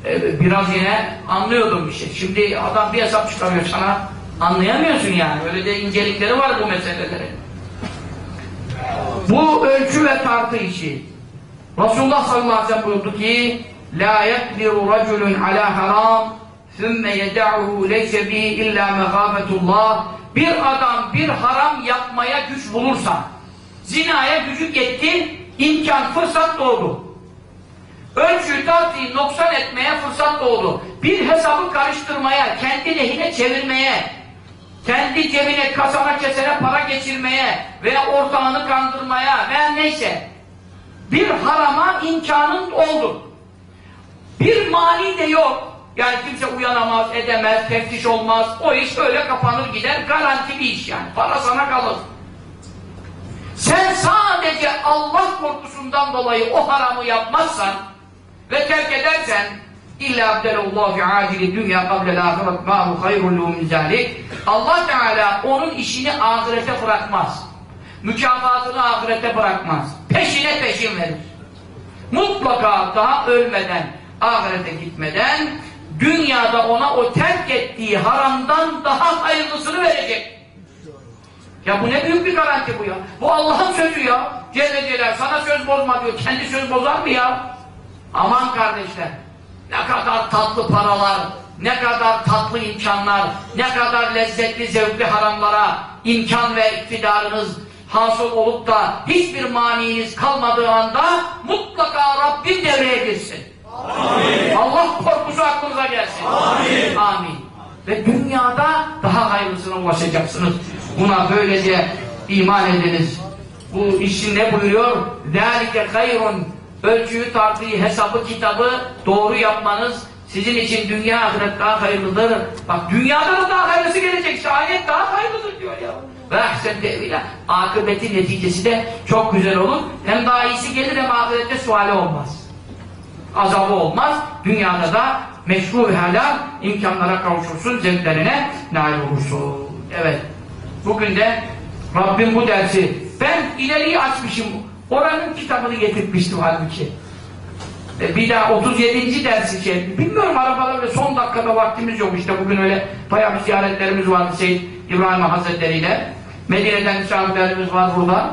E, biraz yine anlıyordum bir şey. Şimdi adam bir hesap çıkarıyor sana, anlayamıyorsun yani. Öyle de incelikleri var bu meselelerin. Bu ölçü ve tartı işi. Resulullah sallallahu aleyhi ve sellem buyurdu ki La yekbiru raculun ala haram sümme yeda'uhu leyse bihi illa mehafetullah Bir adam bir haram yapmaya güç bulursa zinaya gücü yetti imkan fırsat doğdu. Ölçü tartıyı noksan etmeye fırsat doğdu. Bir hesabı karıştırmaya, kendi lehine çevirmeye kendi cebine, kasana, kesene para geçirmeye veya ortağını kandırmaya veya neyse bir harama imkanın oldu. Bir mani de yok. Yani kimse uyanamaz, edemez, teftiş olmaz. O iş öyle kapanır gider. Garanti bir iş yani. Para sana kalır. Sen sadece Allah korkusundan dolayı o haramı yapmazsan ve terk edersen İlla abdelallahu fi acili dünya kablel ahiret ma'hu hayrun luhu min. Allah Teala onun işini ahirete bırakmaz. Mükafatını ahirete bırakmaz. Peşine peşin verir. Mutlaka daha ölmeden, ahirete gitmeden dünyada ona o terk ettiği haramdan daha hayırlısını verecek. Ya bu ne büyük bir garanti bu ya. Bu Allah'ın sözü ya. Celle Celal sana söz bozma diyor. Kendi söz bozar mı ya? Aman kardeşler. Ne kadar tatlı paralar, ne kadar tatlı imkanlar, ne kadar lezzetli, zevkli haramlara imkan ve iktidarınız hasıl olup da hiçbir maniiniz kalmadığı anda mutlaka Rabbim devreye girsin. Amin. Allah korkusu aklınıza gelsin. Amin. Amin. Ve dünyada daha hayırlısına ulaşacaksınız. Buna böylece iman ediniz. Bu işin ne buyuruyor? ذَٰلِكَ خَيْرٌ Ölçüyü, tartıyı, hesabı, kitabı doğru yapmanız sizin için dünya ahiret daha hayırlıdır. Bak dünyada da daha hayırlısı gelecek. İşte daha hayırlıdır diyor ya. Ve ahsen tevila. Akıbeti neticesi de çok güzel olur. Hem daha iyisi gelir hem ahirette suali olmaz. Azabı olmaz. Dünyada da meşru ve helal imkanlara kavuşursun, zevklerine nail olursun. Evet. Bugün de Rabbim bu dersi ben ileriyi açmışım. Oranın kitabını getirtmiştim halbuki. E, bir daha 37. dersi şey. Bilmiyorum arabada öyle son dakikada vaktimiz yok işte bugün öyle bayağı bir ziyaretlerimiz vardı Seyyid İbrahim Hazretleri ile. Medine'den misafirlerimiz var burada.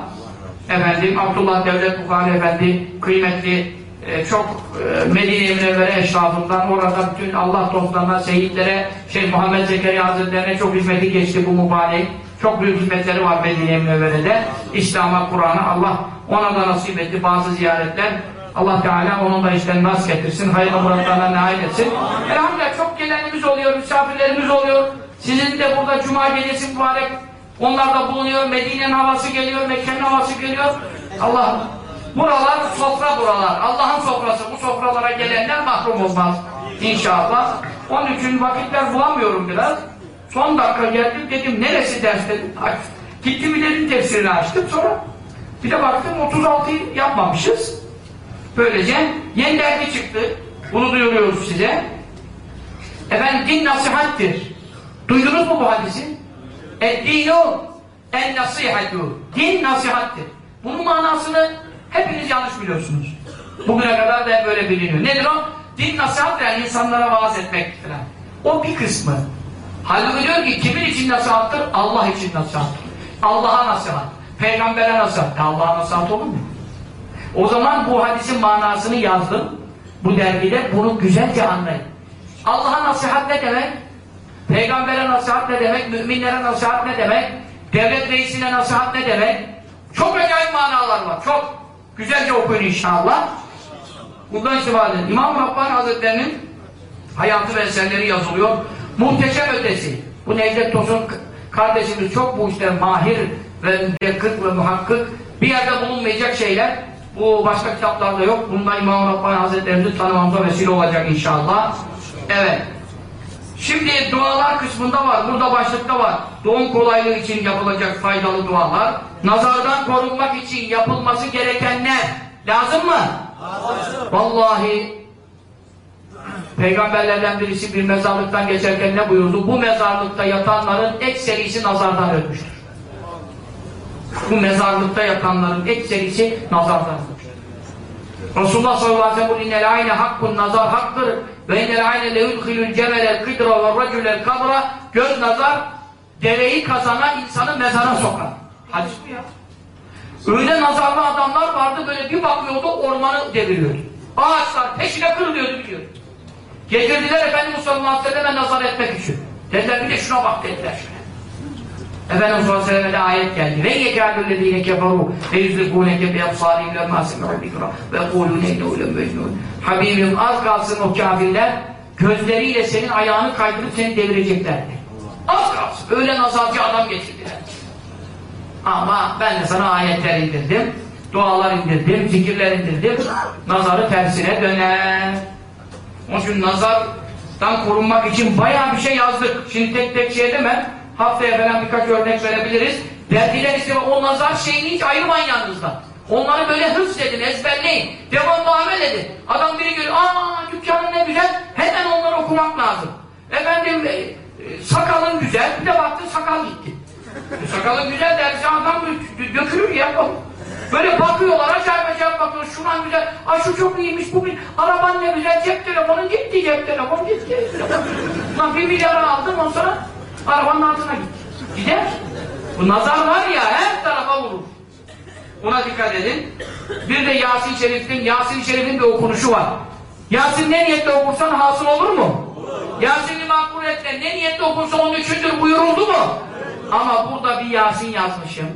Efendim Abdullah Devlet Bukhari Efendi kıymetli e, çok e, Medine-i Münevvere eşrafından orada bütün Allah dostlarına, seyitlere, Şeyh Muhammed Zekeriya Hazretlerine çok hizmeti geçti bu mübarek. Çok büyük hizmetleri var Medine-i Münevvere'de. İslam'a, Kur'an'a Allah ona da nasip etti bazı ziyaretler. Allah Teala onun da işlerini nasip getirsin. Hayırlı muratlarına nail etsin. Elhamdülillah çok gelenimiz oluyor, misafirlerimiz oluyor. Sizin de burada Cuma gecesi mübarek onlar da bulunuyor. Medine'nin havası geliyor, Mekke'nin havası geliyor. Allah buralar sofra buralar. Allah'ın sofrası. Bu sofralara gelenler mahrum olmaz. İnşallah. Onun için vakitler bulamıyorum biraz. Son dakika geldim dedim neresi ders dedim. Gittim ilerin tefsirini açtım sonra bir de baktım 36'yı yapmamışız. Böylece yeni dergi çıktı. Bunu duyuruyoruz size. Efendim din nasihattir. Duydunuz mu bu hadisi? Eddinu en nasihatu. Din nasihattir. Bunun manasını hepiniz yanlış biliyorsunuz. Bugüne kadar da böyle biliniyor. Nedir o? Din nasihat yani insanlara vaaz etmek falan. O bir kısmı. Halbuki diyor ki kimin için nasihattır? Allah için nasihattır. Allah'a nasihat. Peygamber'e nasihat. Allah'a nasihat olur mu? O zaman bu hadisin manasını yazdım. Bu dergide bunu güzelce anlayın. Allah'a nasihat ne demek? Peygamber'e nasihat ne demek? Müminlere nasihat ne demek? Devlet reisine nasihat ne demek? Çok acayip manalar var. Çok. Güzelce okuyun inşallah. Bundan istifade. İmam Rabbani Hazretleri'nin hayatı ve eserleri yazılıyor. Muhteşem ötesi. Bu Necdet Tosun kardeşimiz çok bu işte mahir ve müdekkık ve muhakkık bir yerde bulunmayacak şeyler bu başka kitaplarda yok. Bunda İmam Rabbani Hazretlerimizi tanımamıza vesile olacak inşallah. Evet. Şimdi dualar kısmında var. Burada başlıkta var. Doğum kolaylığı için yapılacak faydalı dualar. Nazardan korunmak için yapılması gerekenler. Lazım mı? Lazım. Vallahi Peygamberlerden birisi bir mezarlıktan geçerken ne buyurdu? Bu mezarlıkta yatanların ekserisi nazardan ölmüştür. Bu mezarlıkta yatanların ekserisi nazardan ölmüştür. Resulullah sallallahu aleyhi ve sellem innel ayne hakkun nazar haktır ve innel ayne leyudhilül cemelel kıdra ve racülel kabra göz nazar deveyi kazana insanı mezara sokar. Hadis mi ya? Öyle nazarlı adamlar vardı böyle bir bakıyordu ormanı deviriyordu. Ağaçlar peşine kırılıyordu biliyordu. Getirdiler Efendimiz sallallahu aleyhi ve selleme nazar etmek için. Dediler bir de şuna bak dediler. Efendimiz sallallahu aleyhi ve selleme ayet geldi. Ve yekâlüllezîne keferû ve yüzlikûneke biyabsârîm lemmâ semi'ul zikra ve kûlûne innehu lemmecnûn. Habibim az kalsın o kafirler gözleriyle senin ayağını kaydırıp seni devireceklerdi. Az kalsın. Öyle nazarcı adam getirdiler. Ama ben de sana ayetler indirdim. Dualar indirdim, zikirler indirdim. Nazarı tersine döner. Onun için nazardan korunmak için bayağı bir şey yazdık. Şimdi tek tek şey demem. Haftaya falan birkaç örnek verebiliriz. Verdiler işte o nazar şeyini hiç ayırmayın yanınızda. Onları böyle hıfz edin, ezberleyin. Devamlı amel edin. Adam biri görüyor, aa dükkanın ne güzel, hemen onları okumak lazım. Efendim, e, e, sakalın güzel, bir de baktın sakal gitti. E, sakalın güzel derse adam dö- dökülür ya. Böyle bakıyorlar, acayip acayip bakıyor, şuran güzel, ay şu çok iyiymiş, bu bir, araban ne güzel, cep telefonun gitti, cep telefon gitti. Lan bir milyara aldın, ondan sonra arabanın altına gitti. Gider. Bu nazar var ya, her tarafa vurur. Ona dikkat edin. Bir de Yasin Şerif'in, Yasin Şerif'in bir okunuşu var. Yasin ne niyetle okursan hasıl olur mu? Yasin'i makbul etle ne niyetle okursan onun üçündür buyuruldu mu? Ama burada bir Yasin yazmışım.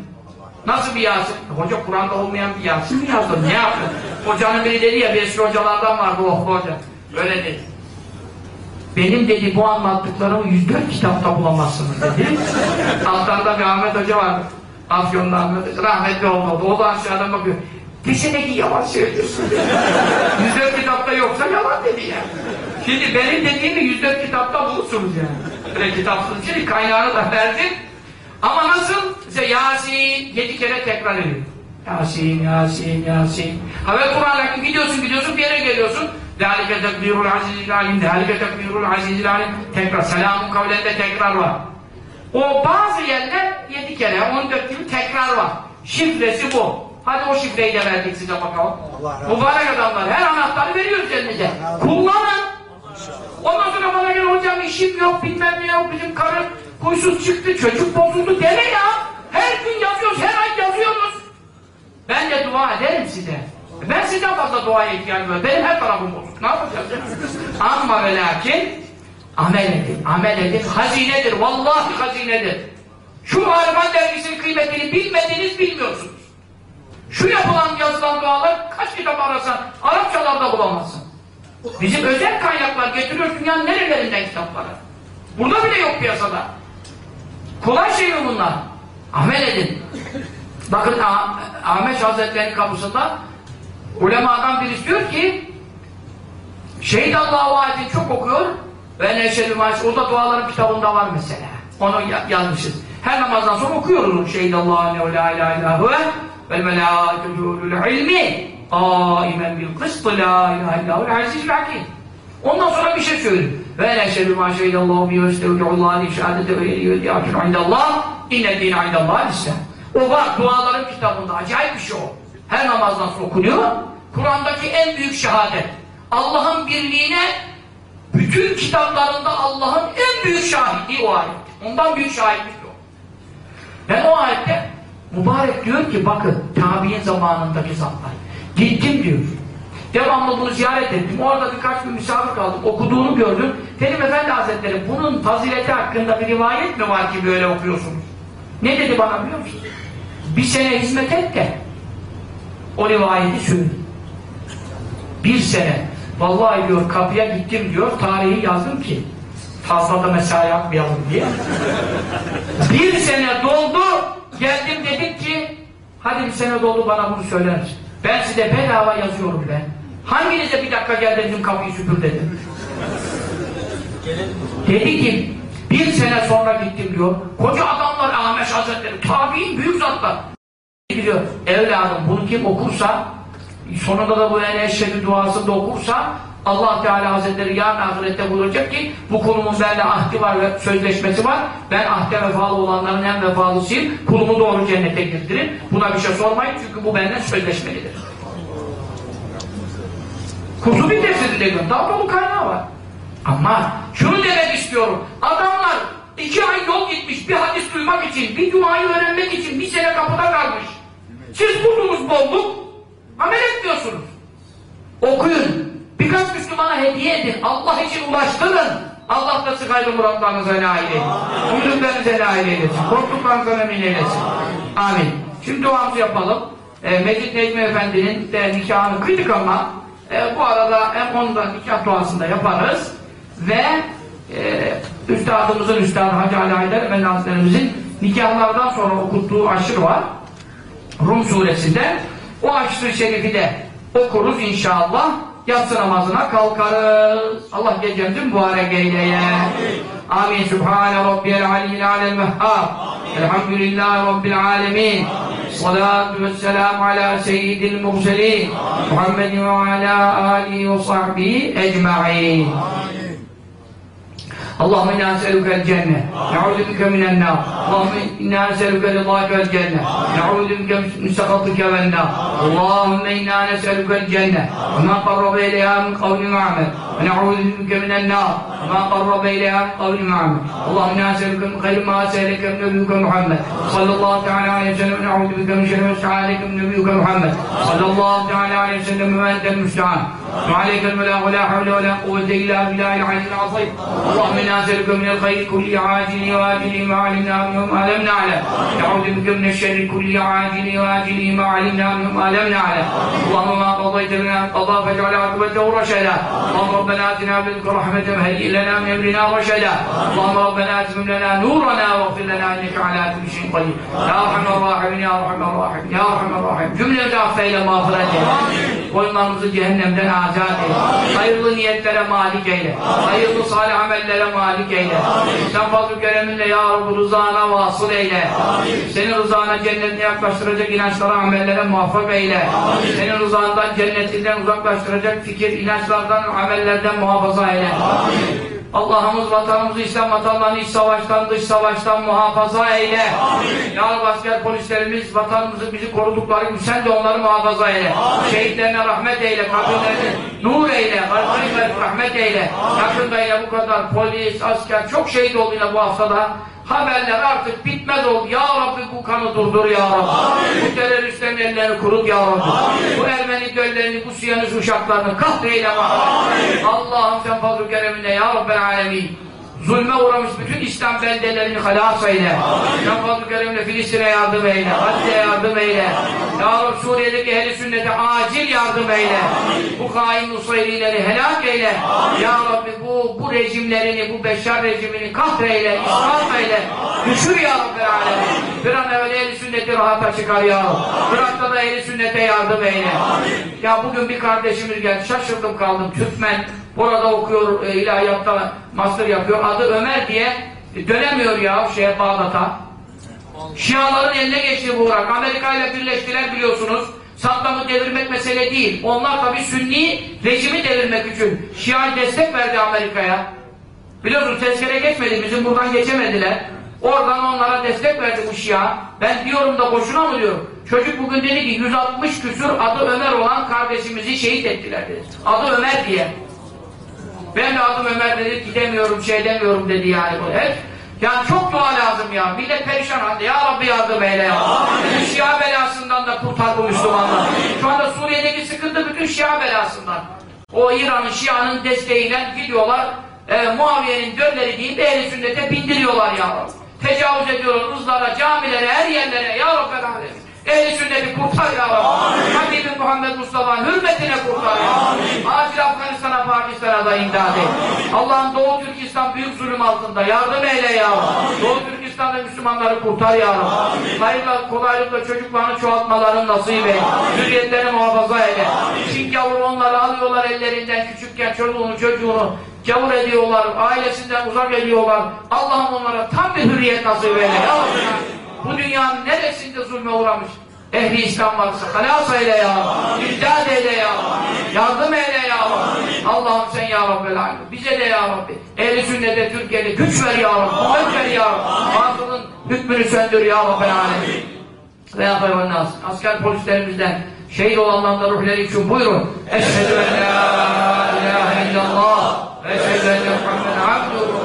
Nasıl bir Yasin? Hoca Kur'an'da olmayan bir Yasin mi yazdın? Ne yaptın? Hocanın biri dedi ya, bir eski hocalardan vardı o hoca. Öyle dedi. Benim dedi bu anlattıklarımı 104 kitapta bulamazsınız dedi. Alttan da bir Ahmet Hoca var. Afyon'da Ahmet Hoca. Rahmetli olmadı. O da aşağıdan bakıyor. Ki yalan söylüyorsun dedi. 104 kitapta yoksa yalan dedi ya. Şimdi benim dediğimi 104 kitapta bulursunuz yani. Böyle kitapsız şimdi kaynağını da verdim. Ama nasıl? İşte Yasin yedi kere tekrar ediyor. Yasin, Yasin, Yasin. Ha ve Kur'an'la gidiyorsun gidiyorsun bir yere geliyorsun. Zalike tekbirul azizil alim. Zalike tekbirul azizil alim. Tekrar. Selamun kavlende tekrar var. O bazı yerler yedi kere, on dört gibi tekrar var. Şifresi bu. Hadi o şifreyi de verdik size bakalım. Mübarek adamlar. Her anahtarı veriyoruz elinize. Kullanın. Ondan sonra bana göre hocam işim yok, bilmem ne yok, bizim karım huysuz çıktı, çocuk bozuldu deme ya. Her gün yazıyoruz, her ay yazıyoruz. Ben de dua ederim size. Ben sizden fazla duaya ihtiyacım var. Benim her tarafım bozuk. Ne yapacağız? Ama ve lakin amel edin. Amel edin. Hazinedir. Vallahi hazinedir. Şu Harman dergisinin kıymetini bilmediniz bilmiyorsunuz. Şu yapılan yazılan dualar kaç kitap arasan Arapçalarda bulamazsın. Bizim özel kaynaklar getiriyor dünyanın nerelerinden kitapları. Burada bile yok piyasada. Kolay şey mi bunlar? Amel edin. Bakın Ah- Ahmet Hazretleri'nin kapısında ulemadan birisi diyor ki Şehit Allahu ayetini çok okuyor ve neşeli maaş o da duaların kitabında var mesela. Onu ya yazmışız. Her namazdan sonra okuyoruz. Şehit Allahu la ilahe illa huve vel melâiketu ulul ilmi âimen bil kıstı la ilahe illa huvel azizül hakim. Ondan sonra bir şey söylüyor. Ve neşeli maaş şehit Allahu bi ve estevdu'ullahi şehadete ve yeliyor diyâkir indallah inne dîne indallâhi islam. O var duaların kitabında. Acayip bir şey o. Her namazdan sonra okunuyor. Kur'an'daki en büyük şehadet. Allah'ın birliğine bütün kitaplarında Allah'ın en büyük şahidi o ayet. Ondan büyük şahitlik yok. Yani o ayette mübarek diyor ki bakın tabi'in zamanındaki zatlar. Gittim diyor. Devamlı bunu ziyaret ettim. Orada birkaç gün misafir kaldım. Okuduğunu gördüm. Selim Efendi Hazretleri bunun fazileti hakkında bir rivayet mi var ki böyle okuyorsunuz? Ne dedi bana biliyor musun? Bir sene hizmet et de o rivayeti söyle. Bir sene. Vallahi diyor kapıya gittim diyor. Tarihi yazdım ki fazla da mesai yapmayalım diye. bir sene doldu. Geldim dedik ki hadi bir sene doldu bana bunu söyler misin? Ben size bedava yazıyorum ben. Hanginize bir dakika gel dedim kapıyı süpür dedim. Dedi ki bir sene sonra gittim diyor. Koca adamlar Ahmet Hazretleri, tabi'in büyük zatlar. Biliyor. Evladım bunu kim okursa sonunda da bu en eşhedü duasını da okursa Allah Teala Hazretleri yarın ahirette buyuracak ki bu kulumun benimle ahdi var ve sözleşmesi var. Ben ahde vefalı olanların en vefalısıyım. Kulumu doğru cennete girdirin. Buna bir şey sormayın çünkü bu benden sözleşmelidir. Kutubi tefsirinde diyor. Daha dolu kaynağı var. Ama şunu demek istiyorum. Adamlar iki ay yol gitmiş bir hadis duymak için, bir duayı öğrenmek için bir sene kapıda kalmış. Siz buldunuz bolluk, amel etmiyorsunuz. Okuyun. Birkaç Müslümana hediye edin. Allah için ulaştırın. Allah da sıkaylı muratlarınıza nail eylesin. Umduklarınıza nail eylesin. Korktuklarınıza emin eylesin. Amin. Şimdi duamızı yapalım. E, Mecid Necmi Efendi'nin de nikahını kıydık ama e, bu arada hem onu da nikah duasında yaparız ve e, üstadımızın üstadı Hacı Ali Haydar Efendi Hazretlerimizin nikahlardan sonra okuttuğu aşır var. Rum suresinde o aşırı şerifi de okuruz inşallah. Yatsı namazına kalkarız. Allah gecemizi mübarek eyleye. Amin. Sübhane Rabbiyel aliyyil alel vehhab. Elhamdülillahi Rabbil alemin. Salatu ve selamu ala seyyidil murselin. Muhammedin ve ala alihi ve sahbihi ecma'in. اللهم إنا نسألك الجنة نعوذ بك من النار. اللهم إنا نسألك رضاك والجنة نعوذ بك من سخطك والنار. اللهم إنا نسألك الجنة وما قرب إليها من قول وعمل. ونعوذ بك من النار وما قرب إليها من قول وعمل. اللهم إنا نسألك من خير ما سألك من نبيك محمد. صلى الله تعالى عليه وسلم. ونعوذ بك من شر ما استعاذك من نبيك محمد. صلى الله تعالى عليه وسلم. وأنت المستعان. وعليك الملأ ولا حول ولا قوة إلا بالله العلي العظيم. اللهم أنا نسالك من الخير كل عاجل وآجل ما علمنا منه ما لم نعلم. نعوذ بك من الشر كل عاجل وآجل ما علمنا منه ما لم نعلم. اللهم ما قضيت لنا قضاء فاجعل عاقبته رشدا. اللهم ربنا آتنا بذكر رحمة وهيئ لنا من أمرنا رشدا. اللهم ربنا أتمم لنا نورنا واغفر لنا إنك على كل شيء قدير. يا أرحم الراحمين يا أرحم الراحمين يا أرحم الراحمين. cümlemizi affeyle mağfiret eyle koyunlarımızı cehennemden azat eyle. Hayırlı niyetlere malik eyle. Hayırlı salih amellere malik eyle. Sen fazl-ı kereminle ya Rabbi rızana vasıl eyle. Senin rızana cennetine yaklaştıracak inançlara amellere muvaffak eyle. Senin rızandan cennetinden uzaklaştıracak fikir inançlardan amellerden muhafaza eyle Allah'ımız vatanımızı, İslam vatanlarını iç savaştan, dış savaştan muhafaza eyle. Ya Rabbi asker polislerimiz, vatanımızı, bizi korudukları gibi sen de onları muhafaza eyle. Şehitlerine rahmet eyle, kabirlerine nur eyle, kalplerine rahmet eyle. Yakında yine bu kadar polis, asker, çok şehit oldu yine bu haftada. Haberler artık bitmez oldu. Ya Rabbi bu kanı durdur ya Rabbi. Bu teröristlerin ellerini kurut ya Rabbi. Bu Ermeni döllerini, bu Siyanist uşaklarını kahreyle mahvet. Allah'ım sen fazl-ı keremine ya Rabbel alemin. Zulme uğramış bütün İslam beldelerini halas eyle. Fazl-ı keremine Filistin'e yardım eyle. Gazze'ye yardım eyle. Ya Rabbi Suriye'deki ehli sünnete acil yardım eyle. Bu hain Nusayrileri helak eyle. Ya Rabbi bu, bu rejimlerini, bu Beşar rejimini kahreyle, israf eyle. Düşür ya Rabbi alemin. Bir an evvel ehli sünneti rahata çıkar ya Rabbi. Irak'ta da ehli sünnete yardım eyle. Ya bugün bir kardeşimiz geldi. Şaşırdım kaldım. Türkmen. Burada okuyor, e, ilahiyatta master yapıyor. Adı Ömer diye dönemiyor ya şeye Bağdat'a. Şiaların eline geçti bu Irak. Amerika ile birleştiler biliyorsunuz. Saddam'ı devirmek mesele değil. Onlar tabi Sünni rejimi devirmek için Şia destek verdi Amerika'ya. Biliyorsunuz tezkere geçmedi. Bizim buradan geçemediler. Oradan onlara destek verdi bu Şia. Ben diyorum da boşuna mı diyorum. Çocuk bugün dedi ki 160 küsur adı Ömer olan kardeşimizi şehit ettiler dedi. Adı Ömer diye. Ben de adım Ömer dedi gidemiyorum şey demiyorum dedi yani bu hep. Yani çok dua lazım ya. Millet perişan halde. Ya Rabbi yardım eyle ya. Bütün Şia belasından da kurtar bu Müslümanlar. Şu anda Suriye'deki sıkıntı bütün Şia belasından. O İran'ın Şia'nın desteğiyle gidiyorlar. E, Muaviye'nin dölleri değil ehli sünnete bindiriyorlar ya. Tecavüz ediyorlar kızlara, camilere, her yerlere. Ya Rabbi alemin. Ehli sünneti kurtar ya Rabbi. Habibim Muhammed Mustafa'nın hürmetine kurtar ya Rabbi. Acil Afganistan'a, Pakistan'a da imdad et. Allah'ım Doğu Türkistan büyük zulüm altında. Yardım eyle ya Rabbi. Doğu Türkistan'da Müslümanları kurtar ya Rabbi. Hayırla, kolaylıkla çocuklarını çoğaltmalarını nasip eyle. Hürriyetlerini muhafaza eyle. Çin gavuru onları alıyorlar ellerinden küçükken çocuğunu çocuğunu gavur ediyorlar, ailesinden uzak ediyorlar. Allah'ım onlara tam bir hürriyet nasip eyle ya Rabbi. Bu dünyanın neresinde zulme uğramış? Ehli İslam varsa halas eyle ya İmdad eyle ya Yardım eyle ya Allah'ım sen ya Rabbel Alem. Bize de ya Rabbi. Ehli sünnete Türkiye'de güç ver ya Rabbi. Kuvvet ver ya Rabbi. Batılın hükmünü söndür ya Rabbel Alem. Ve ya nas. Asker polislerimizden şehit olanların da ruhları için buyurun. Eşhedü en la ilahe illallah ve eşhedü enne Muhammeden abduhu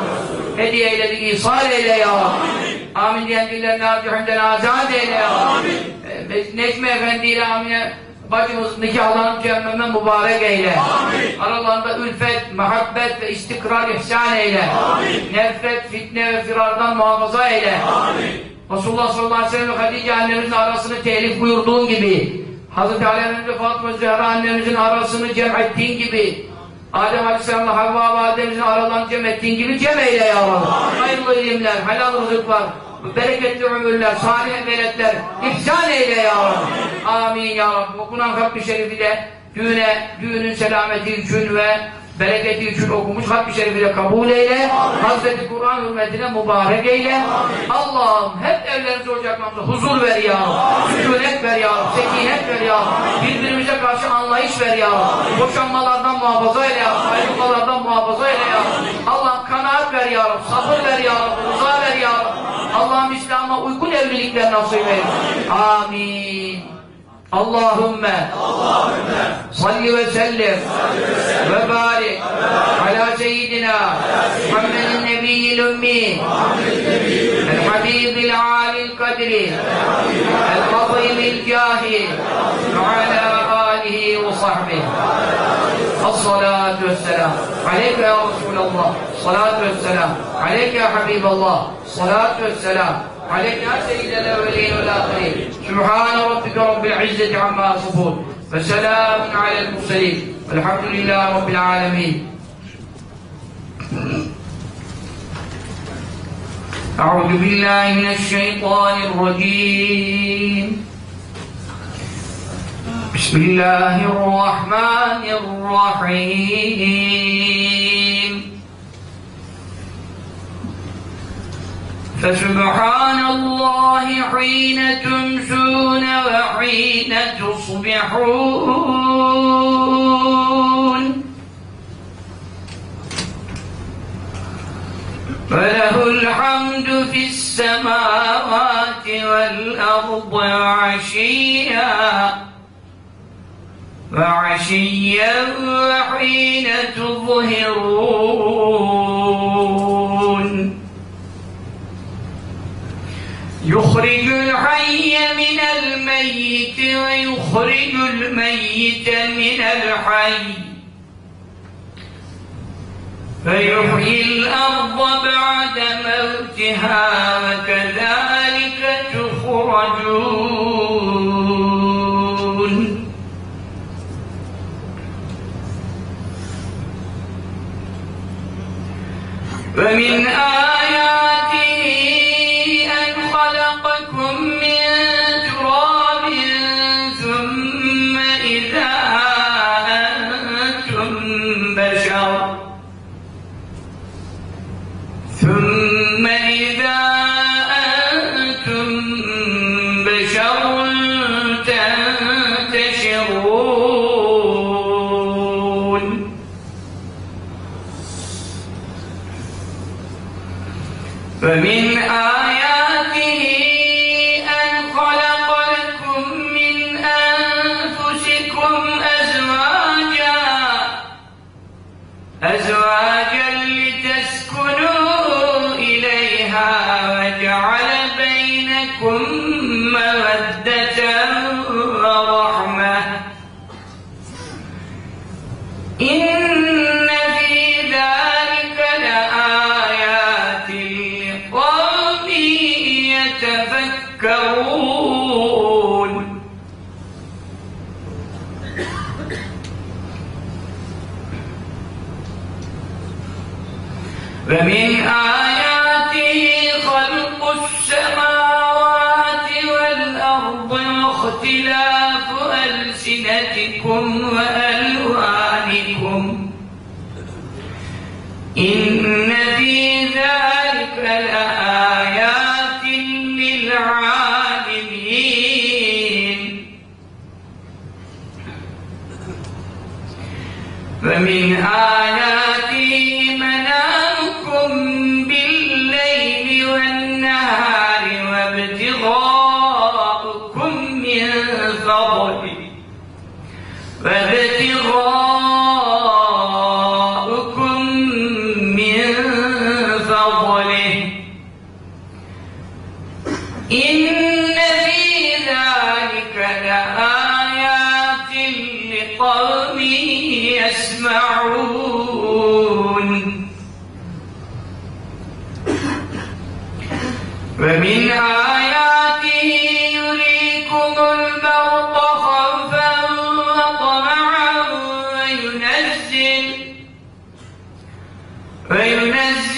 hediye eyledik, ihsal eyle ya Amin diyen dillerini harcihimden azad eyle Amin. Necmi Efendi ile Amine bacımız nikahlanıp cehenneme mübarek eyle. Amin. Aralarında ülfet, muhabbet ve istikrar ihsan eyle. Amin. Nefret, fitne ve firardan muhafaza eyle. Amin. Resulullah sallallahu aleyhi ve sellem ve Hatice annemizin arasını telif buyurduğun gibi Hazreti Ali Efendimiz ve Fatıma Zehra annemizin arasını cem ettiğin gibi Adem Aleyhisselam'la Havva validemizin aralarını cem ettiğin gibi cem eyle ya Rabbi. Hayırlı ilimler, helal rızıklar, bereketli ömürler, salih veletler ihsan eyle ya Rabbi. Amin ya Rabbi. Okunan Hakkı Şerifi de düğüne, düğünün selameti için ve bereketi için okumuş Hakkı Şerifi de kabul eyle. Hazreti Kur'an hürmetine mübarek eyle. Allah'ım hep evlerimize ocaklarımıza huzur ver ya Rabbi. Sükunet ver ya Rabbi. Sekinet ver ya Rabbi. Birbirimize karşı anlayış ver ya Rabbi. Boşanmalardan muhafaza eyle ya Rabbi. Ayrılmalardan muhafaza eyle ya Rabbi. Allah'ım kanaat ver ya Rabbi. Sabır ver ya Rabbi. Rıza ver ya Rabbi. Allah'ım İslam'a uygun evlilikler nasip eyle. Amin. Allahümme. Salli ve sellem ve barik ala seyyidina Muhammedin nebiyyil ümmi. El habibil alil kadri. El azimil cahil. Ve ala alihi ve sahbihi الصلاة والسلام. عليك يا رسول الله. الصلاة والسلام. عليك يا حبيب الله. الصلاة والسلام. عليك يا سيد الأولين والآخرين. سبحان ربك رب العزة عما يصفون. وسلام على المرسلين. والحمد لله رب العالمين. أعوذ بالله من الشيطان الرجيم. بسم الله الرحمن الرحيم فسبحان الله حين تمسون وحين تصبحون فله الحمد في السماوات والأرض وعشيا وعشيا وحين تظهرون. يخرج الحي من الميت ويخرج الميت من الحي. فيحيي الأرض بعد موتها وكذلك تخرجون. فمن آه people اختلاف ألسنتكم وألوانكم. إن في ذلك لآيات للعالمين. فمن آياته منامكم بالليل والنهار وابتغاء يسمعون. ومن آياته يريكم البرق خوفا وطمعا وينزل وينزل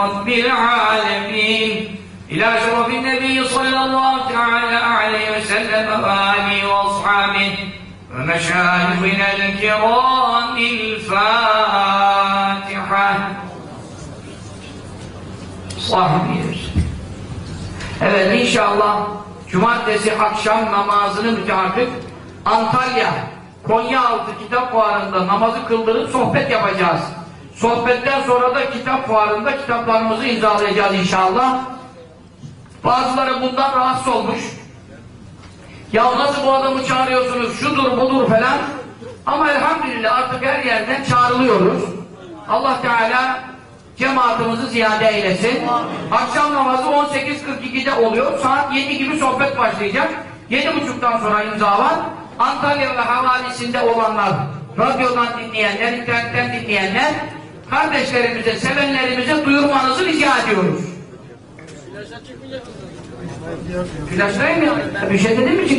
رب العالمين إلى شرف النبي صلى الله تعالى عليه وسلم وآله وأصحابه ومشايخنا الكرام الفاتحة صاحبي Evet inşallah cumartesi akşam namazını müteakip Antalya Konyaaltı Kitap Fuarı'nda namazı kıldırıp sohbet yapacağız. Sohbetten sonra da kitap fuarında kitaplarımızı imzalayacağız inşallah. Bazıları bundan rahatsız olmuş. Ya nasıl bu adamı çağırıyorsunuz, şudur budur falan. Ama elhamdülillah artık her yerden çağrılıyoruz. Allah Teala cemaatimizi ziyade eylesin. Akşam namazı 18.42'de oluyor. Saat 7 gibi sohbet başlayacak. 7.30'dan sonra imza var. Antalya ve havalisinde olanlar, radyodan dinleyenler, internetten dinleyenler, kardeşlerimize, sevenlerimize duyurmanızı rica ediyoruz. Flaşlayın mı? Bir şey dedim mi?